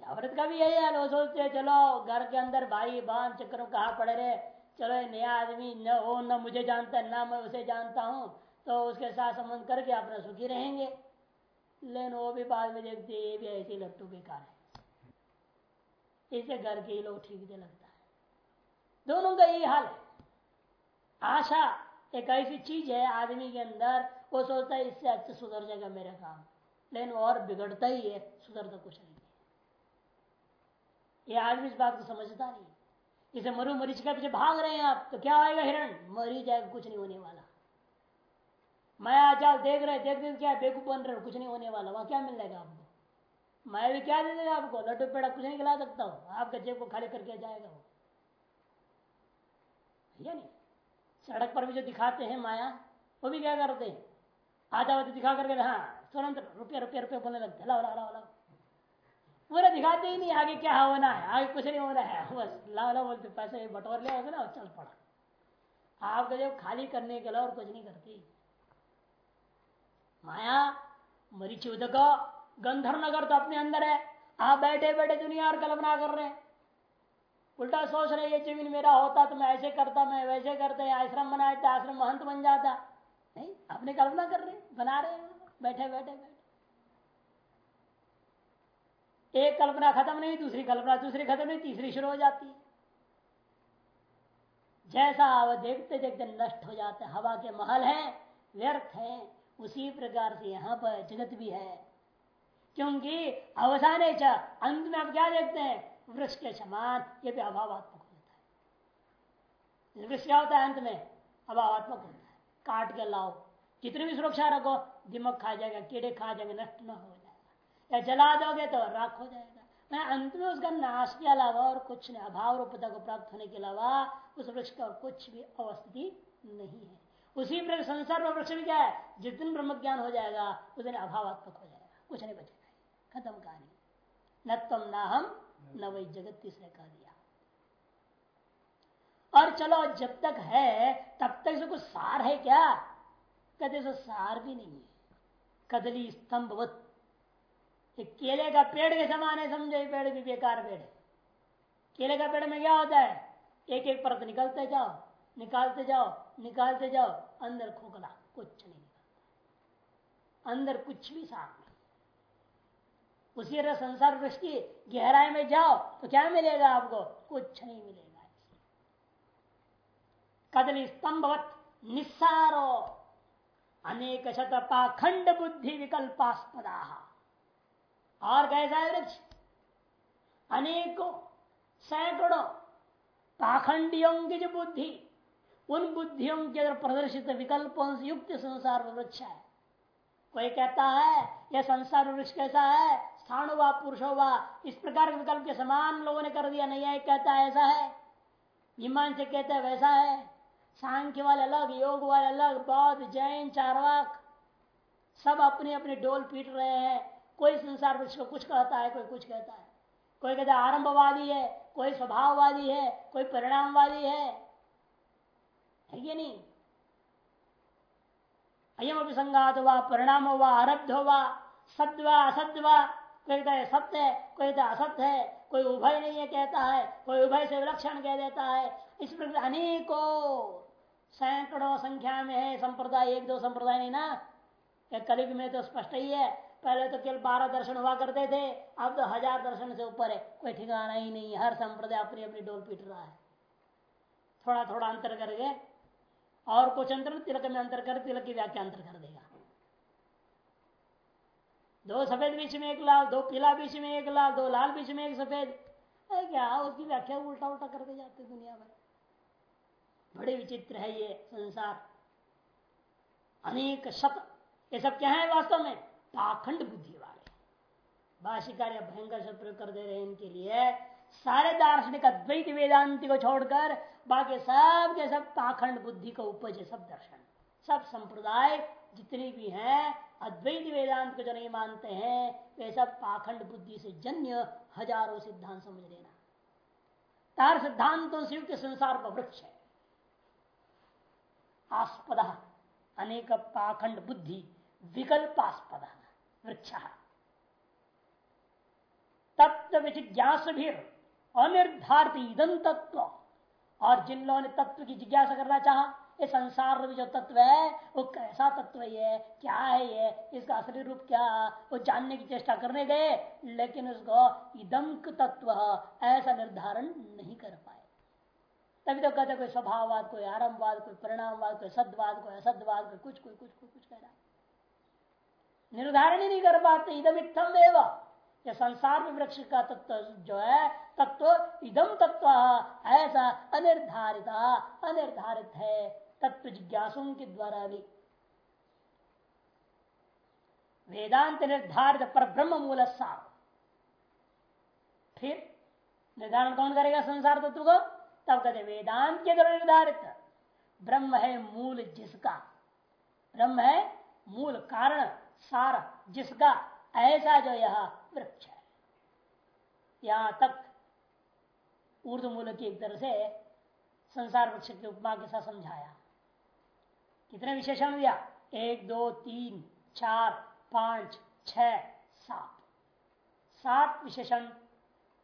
औरत का भी यही हाल वो सोचते है, चलो, घर के अंदर भाई बहन चक्कर कहा पड़े रहे। चलो नया आदमी, न वो, न मुझे जानता है, न मैं उसे जानता हूँ। तो उसके साथ संबंध करके अपना सुखी रहेंगे। लेकिन वो भी बाद में देखते ये भी ऐसे लट्टू बेकार है। इसे घर के लोग ठीक दे लगता है। दोनों का यही हाल है। आशा एक ऐसी चीज़ है, आदमी के अंदर वो सोचता है, इससे अच्छा सुधर जाएगा मेरा काम। लेकिन और बिगड़ता ही है, सुधरता कुछ नहीं ये आदमी इस बात को समझता नहीं इसे मरु मरीज़ के पीछे भाग रहे हैं आप तो क्या आएगा हिरण? मरी जाएगा, कुछ नहीं होने वाला। मैं आज देख रहे देख देख क्या बेकूफ बन रहे कुछ नहीं होने वाला। वहाँ क्या मिल जाएगा आपको? मैं भी क्या दे देगा आपको? लड्डू पेड़ा कुछ नहीं खिला सकता हूँ। आपके जेब को खाली करके जाएगा वो। या नहीं, सड़क पर भी जो दिखाते हैं माया, वो भी क्या करते हैं? आधा वक्त दिखा करके हाँ तुरंत रुपये रुपये रुपये बोलने लगते लाओ लाओ लाओ पूरा दिखाते ही नहीं, आगे क्या होना है? आगे कुछ नहीं होना है। बस, लाओ लाओ, बोलते पैसे बटोर लिया ना चल पड़ा। आपका जब खाली करने के लिए और कुछ नहीं करती। माया मरीची उदक गंधर्व नगर तो अपने अंदर है। आप बैठे बैठे दुनिया और कल्पना कर रहे हैं। उल्टा सोच रहे ये ज़मीन मेरा होता तो मैं ऐसे करता, मैं वैसे करते आश्रम बनाए तो आश्रम महंत बन जाता। नहीं अपने कल्पना कर रहे बना रहे बैठे बैठे बैठे। एक कल्पना खत्म नहीं, दूसरी कल्पना, दूसरी खत्म नहीं, तीसरी शुरू हो जाती है। जैसा वह देखते देखते नष्ट हो जाते हवा के महल हैं, व्यर्थ हैं, उसी प्रकार से यहाँ पर जगत भी है। क्योंकि अवसान अंत में आप क्या देखते हैं? वृक्ष के समान ये भी अभावात्मक होता है। वृक्ष क्या होता है अंत में? अभावात्मक होता है। काट के लाओ। जितनी भी सुरक्षा रखो दिमक खा जाएगा, कीड़े खा जाएँगे, नष्ट न हो जाएगा। या जला दोगे तो राख हो जाएगा। मैं अंत में उसका नाश के अलावा और कुछ नहीं, अभाव रूपता को प्राप्त होने के अलावा उस वृक्ष का कुछ भी अवस्थिति नहीं है। उसी प्रकार संसार में वृक्ष भी क्या है? जिस दिन ब्रह्म ज्ञान हो जाएगा, उस दिन अभावात्मक हो जाएगा। कुछ नहीं बचेगा। खत्म कहानी न तम न हम, न वही जगत तीसरे कह दिया। और चलो, जब तक है, तब तक से कुछ सार है क्या? कहते सो सार भी नहीं है। कदली स्तंभवत। केले का पेड़ के समान है, समझो पेड़ भी बेकार पेड़ है। केले का पेड़ में क्या होता है? एक एक परत निकलते जाओ, निकालते जाओ निकालते जाओ, अंदर खोखला, कुछ नहीं निकलता। अंदर कुछ भी साफ़ उसी तरह संसार वृक्ष की गहराई में जाओ तो क्या मिलेगा आपको? कुछ नहीं मिलेगा। कदली स्तंभवत निस्सारो। अनेक शत पाखंड बुद्धि विकल्पास्पदा। और कैसा है वृक्ष? अनेकों सैकड़ों पाखंडियों की जो बुद्धि, उन बुद्धियों के अंदर प्रदर्शित विकल्पों से युक्त संसार वृक्ष है। कोई कहता है, यह संसार वृक्ष कैसा है? स्थान हुआ पुरुष हुआ इस प्रकार के विकल्प के समान लोगों ने कर दिया, नहीं कहता है, ऐसा है। ईमान से कहता वैसा है। सांख्य वाले अलग, योग वाले अलग, बौद्ध, जैन, चारवाक, सब अपने अपने डोल पीट रहे हैं। कोई संसार वृक्ष को कुछ कहता है, कोई कुछ कहता है। कोई कहता आरंभवादी है, कोई स्वभाववादी है, कोई परिणामवादी है। है ये नहीं? अयम अभिसंगात हुआ परिणाम हुआ आरब्ध हुआ सद्वा, असद्वा कहता है, सत्य है कोई कहता असत्य है, कोई उभय नहीं है कहता है, कोई उभय से विलक्षण कह देता है। इस प्रकार अनेकों सैकड़ों संख्या में है, संप्रदाय, एक दो संप्रदाय नहीं ना? कलिग में तो स्पष्ट ही है। पहले तो केवल बारह दर्शन हुआ करते थे, अब तो हज़ार दर्शन से ऊपर है। कोई ठिकाना ही नहीं, हर संप्रदाय अपनी अपनी डोल पीट रहा है। थोड़ा थोड़ा अंतर करके, और कुछ अंतर, तिलक में अंतर कर, तिलक की व्याख्या अंतर कर देगा। दो सफ़ेद बीच में एक लाल, दो पीला बीच में एक लाल, दो लाल बीच में एक सफ़ेद। क्या, उसकी व्याख्या उल्टा उल्टा करते जाते दुनिया भर बड़े विचित्र है ये संसार। अनेक शत, ये सब क्या है वास्तव में? पाखंड बुद्धि वाले। भाषिकार भयंकर शब्द प्रयोग कर दे रहे हैं इनके लिए। सारे दार्शनिक अद्वैत वेदांति को छोड़कर बाकी सब के सब पाखंड बुद्धि का उपज है, सब दर्शन। सब संप्रदाय जितने भी हैं अद्वैत वेदांत को जो नहीं मानते हैं, वे सब पाखंड बुद्धि से जन्य हज़ारों सिद्धांत समझ लेना तार सिद्धांतों से युक्त संसार पर वृक्ष है। आस्पद, अनेक पाखंड बुद्धि विकल्पास्पद, वृक्ष। तत्व जिज्ञास भी अनिर्धारित इदम तत्व। और जिन लोगों ने तत्व की जिज्ञासा करना चाहा ये संसार में जो तत्व है, वो कैसा तत्व है क्या है ये? इसका असली रूप क्या? वो जानने की चेष्टा करने गए, लेकिन उसको इदम तत्व ऐसा निर्धारण नहीं कर पाए। तभी तो कहते कोई स्वभाववाद, कोई आरंभवाद, कोई परिणामवाद, कोई सदवाद, कोई असदवाद, कोई कुछ कोई कुछ कोई कुछ कह रहा निर्धारण ही नहीं कर पाते, इदम इतम एवं ये संसार में वृक्ष का तत्व जो है, तत्व इदम तत्व, ऐसा अनिर्धारित अनिर्धारित है। तत्व जिज्ञासुओं के द्वारा भी। वेदांत निर्धारित पर ब्रह्म मूल सार फिर निर्धारण कौन करेगा संसार तत्व को? तब कहते वेदांत के द्वारा निर्धारित। ब्रह्म है मूल जिसका। ब्रह्म है मूल कारण, सार जिसका। ऐसा जो यह वृक्ष है। यहाँ तक ऊर्द मूल की एक तरह से संसार वृक्ष की उपमा के साथ समझाया। कितने विशेषण दिया एक, दो, तीन, चार, पाँच छ सात। सात विशेषण।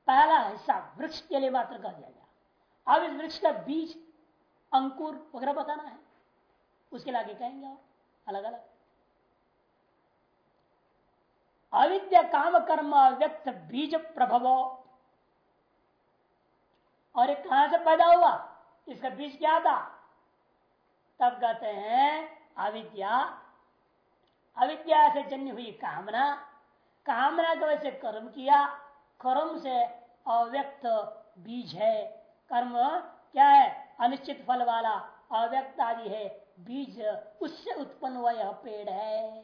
पहला हिस्सा वृक्ष के लिए मात्र कर दिया गया। अब इस वृक्ष का बीज, अंकुर वगैरह बताना है। उसके आगे कहेंगे और अलग अलग अविद्या काम कर्म व्यक्त बीज प्रभव। और एक कहाँ से पैदा हुआ? इसका बीज क्या था? तब कहते हैं, अविद्या। अविद्या से जन्य हुई कामना। कामना की वजह से कर्म किया। कर्म से अव्यक्त बीज है। कर्म क्या है? अनिश्चित फल वाला अव्यक्त आदि है। बीज उससे उत्पन्न हुआ यह पेड़ है।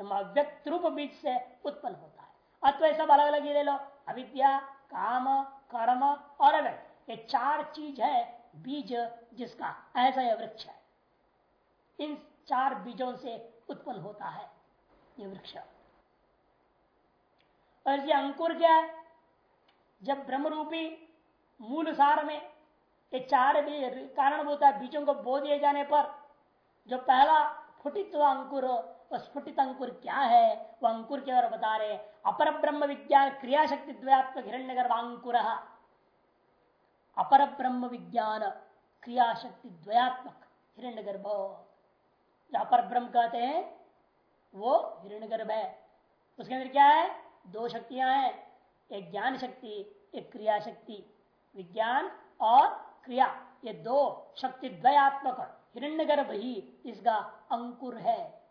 अव्यक्त रूप बीज से उत्पन्न होता है। अथवा सब अलग अलग ही ले लो। अविद्या, काम, कर्म और अव्यक्त। ये चार चीज़ है। बीज जिसका ऐसा यह वृक्ष है। इन चार बीजों से उत्पन्न होता है ये वृक्ष। और ये अंकुर क्या है? जब ब्रह्म रूपी मूल सार में ये चार कारण होता है बीजों को बो दिए जाने पर जो पहला फुटित हुआ अंकुर स्फुटित अंकुर क्या है? वह अंकुर के बारे बता रहे अपर ब्रह्म विज्ञान क्रियाशक्ति द्वयात्मक हिरण्य गर्भांकुर अपर ब्रह्म विज्ञान क्रियाशक्ति द्वयात्मक हिरण्य गर्भ अपर ब्रह्म कहते हैं, वो हिरण्य गर्भ है। उसके अंदर क्या है? दो शक्तियाँ हैं। एक ज्ञान शक्ति, एक क्रिया शक्ति। विज्ञान और क्रिया, ये दो शक्ति द्वयात्मक। हिरण्य गर्भ ही इसका अंकुर है।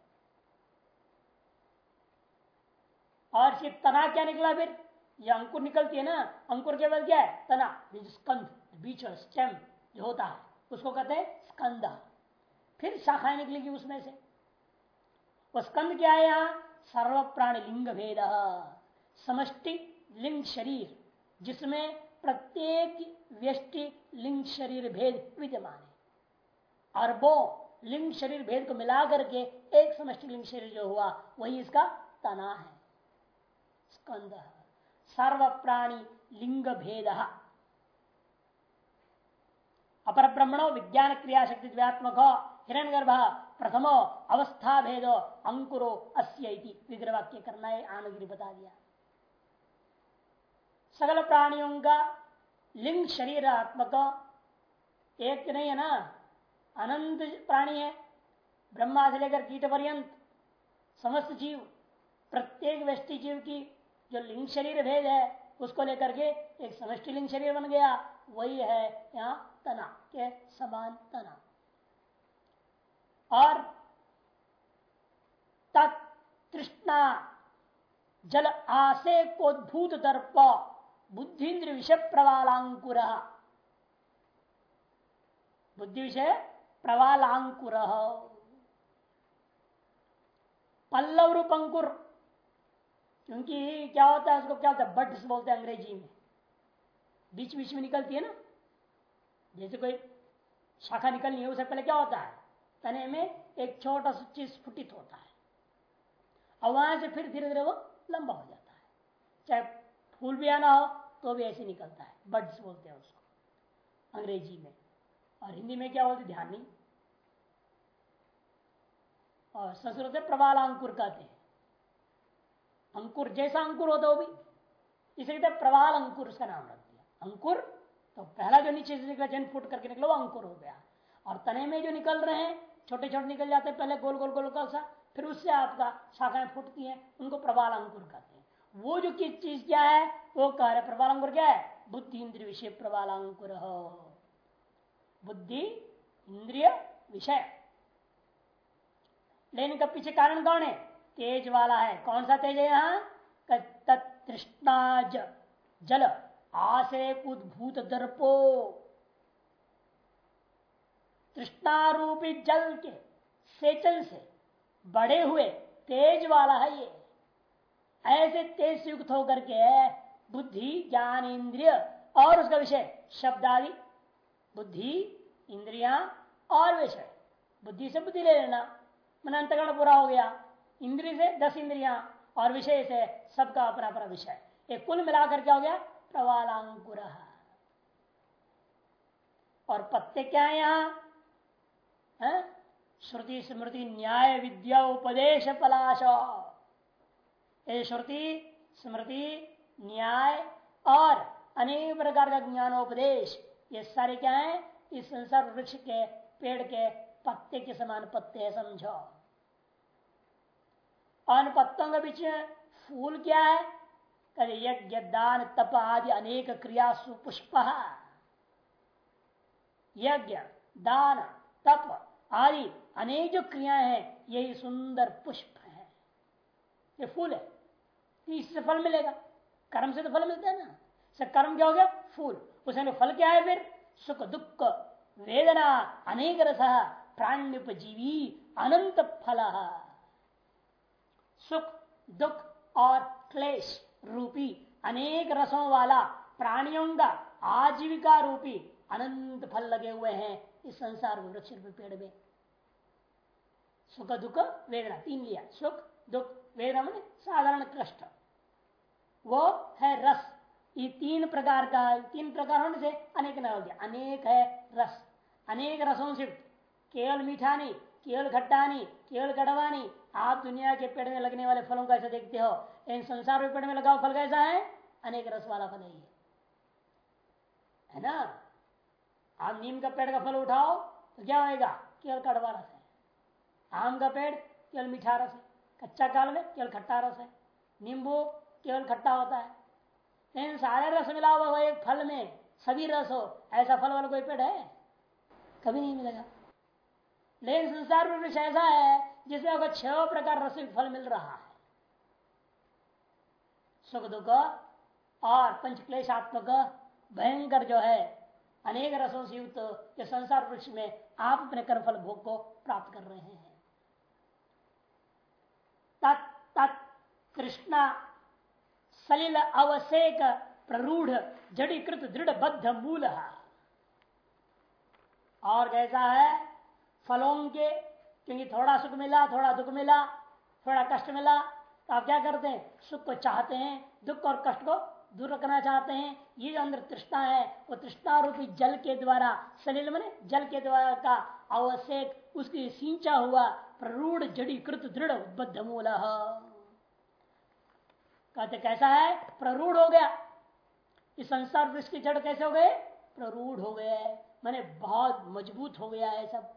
और तना क्या निकला फिर? ये अंकुर निकलती है ना? अंकुर के बाद क्या है? तना स्कंद बीच और स्टेम, जो होता है, उसको कहते हैं स्कंद। फिर शाखाएँ निकलेगी उसमें से। वो स्कंद क्या है यहाँ? सर्व प्राणी लिंग भेद समष्टि लिंग शरीर, जिसमें प्रत्येक व्यष्टि लिंग शरीर भेद विद्यमान है। अरबों लिंग शरीर भेद को मिला करके एक समष्टि लिंग शरीर जो हुआ, वही इसका तना है। स्कंद। सर्व प्राणी लिंग भेद अपर ब्रह्मणो विज्ञान क्रिया शक्ति द्व्यात्मक हिरण गर्भ प्रथमो अवस्था भेदो अंकुरो अस्य वाक्य करना है आनगिरी बता दिया सकल प्राणियों का लिंग शरीर आत्मक एक नहीं है ना अनंत प्राणी है ब्रह्मा से लेकर कीट पर्यंत समस्त जीव, प्रत्येक व्यक्ति जीव की जो लिंग शरीर भेद है, उसको लेकर के एक समष्टि लिंग शरीर बन गया, वही है यहाँ तना के समान तना और तृष्णा, जल आसे कोद्भूत दर्प बुद्धिन्द्र विषय प्रवालांकुर। बुद्धि विषय प्रवालांकुर। पल्लव रूप अंकुर क्योंकि क्या होता है, उसको क्या होता है? बड्स बोलते हैं अंग्रेज़ी में। बीच बीच में निकलती है ना? जैसे कोई शाखा निकलनी है, उससे पहले क्या होता है? तने में एक छोटा सा चीज़ स्फुटित होता है। और वहाँ से फिर धीरे धीरे वो लंबा हो जाता है। चाहे फूल भी आना हो तो भी ऐसे निकलता है। बड्स बोलते हैं उसको, अंग्रेज़ी में। और हिंदी में क्या बोलते ध्यान। नहीं और संस्कृत में प्रबाल अंकुर कहते हैं। अंकुर जैसा अंकुर होता वो भी। इसे कहते प्रवाल अंकुर उसका नाम रख दिया। अंकुर तो पहला जो नीचे से निकला, जन फुट करके निकला, वो अंकुर हो गया। और तने में जो निकल रहे हैं छोटे छोटे निकल जाते हैं, पहले गोल गोल गोल गोल सा, फिर उससे आपका शाखाएँ फूटती हैं, उनको प्रबाल अंकुर कहते हैं। वो जो किस चीज़ क्या है? वो कह रहे प्रबाल अंकुर क्या है? बुद्धि इंद्रिय विषय प्रबाल अंकुर बुद्धि इंद्रिय विषय। लेने का पीछे कारण कौन है? तेज वाला है। कौन सा तेज है यहाँ? तृष्णा जल। आसे उद्भूत दर्पो। तृष्णारूपी जल के सेचन से बड़े हुए तेज वाला है ये। ऐसे तेज से युक्त होकर के बुद्धि, ज्ञान, इंद्रिय और उसका विषय शब्द आदि, बुद्धि, इंद्रिया और विषय। बुद्धि से बुद्धि ले लेना। मन अंतगण पूरा हो गया। इंद्रिय से दस इंद्रिया और विषय से सबका अपना अपना विषय। एक कुल मिलाकर क्या हो गया? प्रवालांकुर। और पत्ते क्या है यहाँ? श्रुति स्मृति न्याय विद्या उपदेश पलाश। ये श्रुति स्मृति न्याय और अनेक प्रकार का ज्ञानोपदेश। ये सारे क्या है? इस संसार वृक्ष के, पेड़ के पत्ते के समान पत्ते है, समझो। और पत्तों के बीच फूल क्या है? कभी यज्ञ, दान, तप आदि अनेक क्रिया सुपुष्प यज्ञ, दान, तप आदि अनेक जो क्रियाएँ हैं यही सुंदर पुष्प है। ये फूल है। इससे फल मिलेगा। कर्म से तो फल मिलता है ना। से कर्म क्या हो गया? फूल। उसमें फल क्या है फिर? सुख, दुख, वेदना, अनेक रस प्राण्युपजीवी अनंत फल सुख, दुख और क्लेश। रूपी, अनेक रसों वाला प्राणियों का आजीविका रूपी, अनंत फल लगे हुए हैं इस संसार वृक्ष पेड़ में। सुख, दुख, वेदना, तीन लिया। सुख, दुख, वेदना मैंने साधारण कष्ट। वो है रस। ये तीन प्रकार का, तीन प्रकार होने से अनेक न हो गया। अनेक है रस। अनेक रसों से केवल मीठा नहीं, केवल खट्टा नहीं, केवल कड़वा नहीं। आप दुनिया के पेड़ में लगने वाले फलों को ऐसे देखते हो इन संसार पेड़ में लगाओ फल कैसा है? अनेक रस वाला फल है है ना? आप नीम का पेड़ का फल उठाओ तो क्या होएगा केवल कड़वा रस है। आम का पेड़, केवल मीठा रस है। कच्चा काल में, केवल खट्टा रस है। नींबू केवल खट्टा होता है। लेकिन सारे रस मिला हुआ एक फल में। सभी रस हो, ऐसा फल वाला कोई पेड़ है? कभी नहीं मिलेगा। लेकिन संसार में ऐसा है, जिसमें अगर छह प्रकार रसिक फल मिल रहा है। सुख दुख और पंचक्लेशात्मक भयंकर जो है, अनेक रसों से युक्त संसार वृक्ष में आप अपने कर्म फल भोग को प्राप्त कर रहे हैं। तत् कृष्णा सलिल अवसेक प्ररूढ़ जड़ीकृत दृढ़ बद्ध मूल। और कैसा है? फलों के, क्योंकि थोड़ा सुख मिला, थोड़ा दुख मिला, थोड़ा कष्ट मिला तो आप क्या करते हैं? सुख को चाहते हैं, दुख और कष्ट को दूर रखना चाहते हैं। ये जो अंदर तृष्णा है, वो तृष्णा रूपी जल के द्वारा सलील मैंने जल के द्वारा का आवश्यक, उसकी सिंचा हुआ प्ररूढ़ जड़ी कृत दृढ़, उद्बद्ध मूल। कहते कैसा है? प्ररूढ़ हो गया। इस संसार वृक्ष की जड़ कैसे हो गए प्ररूढ़ हो गए मैंने बहुत मज़बूत हो गया है सब।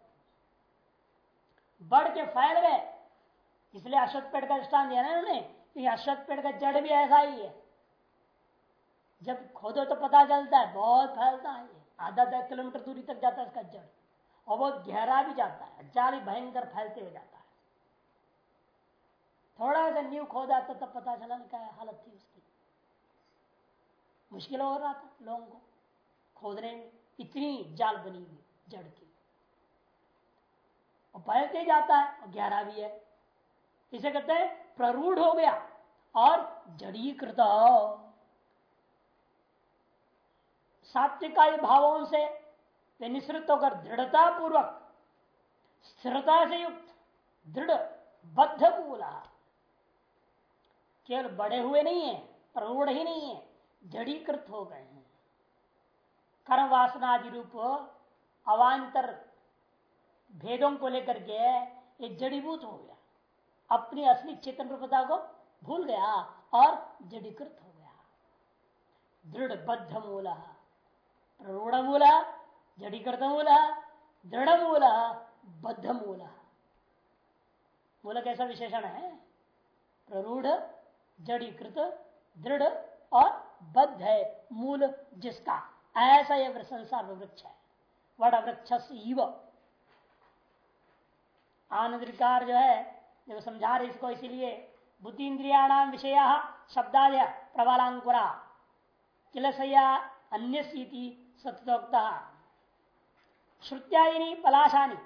बढ़ के फैल गए। इसलिए अश्वत्थ पेड़ का स्थान दिया ना उन्होंने कि अश्वत्थ पेड़ का जड़ भी ऐसा ही है। जब खोदो तो पता चलता है, बहुत फैलता है आधा दस किलोमीटर दूरी तक जाता है इसका जड़। और बहुत गहरा भी जाता है, जाल भयंकर फैलते हुए जाता है। थोड़ा सा न्यू खोदा तो तब पता चला क्या हालत थी उसकी। मुश्किल हो रहा था लोगों को। खोदने में इतनी जाल बनी हुई जड़ की। और फैलते जाता है, और गहरा भी है। इसे कहते हैं प्ररूढ़ हो गया और जड़ीकृत। सात्विकाय भावों से निश्रित होकर दृढ़ता पूर्वक स्थिरता से युक्त दृढ़ बद्ध मूला केवल बड़े हुए नहीं है, प्ररूढ़ ही नहीं है, जड़ीकृत हो गए हैं। कर्म वासनादि रूप, अवान्तर भेदों को लेकर के ये जड़ीभूत हो गया। अपनी असली चेतन रूपता को भूल गया और जड़ीकृत हो गया। दृढ़ बद्ध मूल प्ररूढ़ मूल जड़ीकृत मूल दृढ़ मूल बद्ध मूल मूल कैसा विशेषण है? प्ररूढ़, जड़ीकृत, दृढ़ और बद्ध है मूल जिसका। ऐसा यह संसार वृक्ष है। वृक्ष आनंद जो है जब समझा रहे इसको, इसीलिए बुद्धि इंद्रिया नाम विषय शब्दादय प्रबलांकुरा किलसया अन्य सतोक्ता श्रुत्यादि पलाशानी,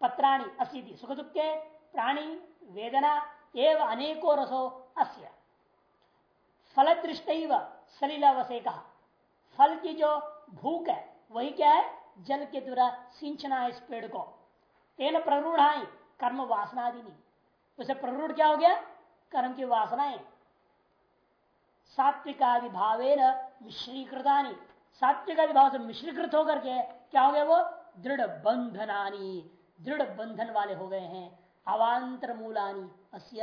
पत्राणी असी सुख दुखे प्राणी वेदना एवं अनेको रसो अस्य। फल दृष्ट सलीलावसे कहा फल की जो भूख है वही क्या है जल के द्वारा सिंचना है इस पेड़ को तेन प्ररूढ़ाई कर्म वासनादि नहीं उसे प्ररूढ़ क्या हो गया? कर्म की वासनाएँ। सात्विकादि भावे न मिश्रीकृतानी। सात्विक भाव से मिश्रीकृत होकर के क्या हो गया वो? दृढ़ बंधनानी दृढ़ बंधन वाले हो गए हैं। अवान्तर मूलानी अस्य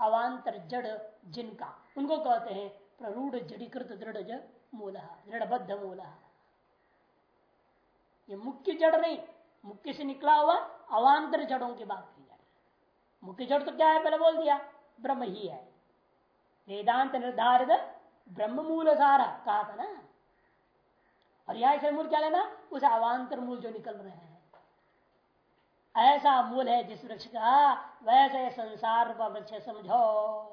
अवांतर जड़ जिनका। उनको कहते हैं प्ररूढ़ जड़ीकृत दृढ़ मूल, दृढ़बद्ध मूल। ये मुख्य जड़ नहीं, मुख्य से निकला हुआ अवान्तर जड़ों की बात। मुख्य जड़ तो क्या है? पहले बोल दिया, ब्रह्म ही है। वेदांत निर्धारित ब्रह्म मूल सारा, कहा था ना? और यहाँ से मूल क्या लेना? उस अवान्तर मूल जो निकल रहे हैं। ऐसा मूल है जिस वृक्ष का, वैसे संसार वृक्ष समझो।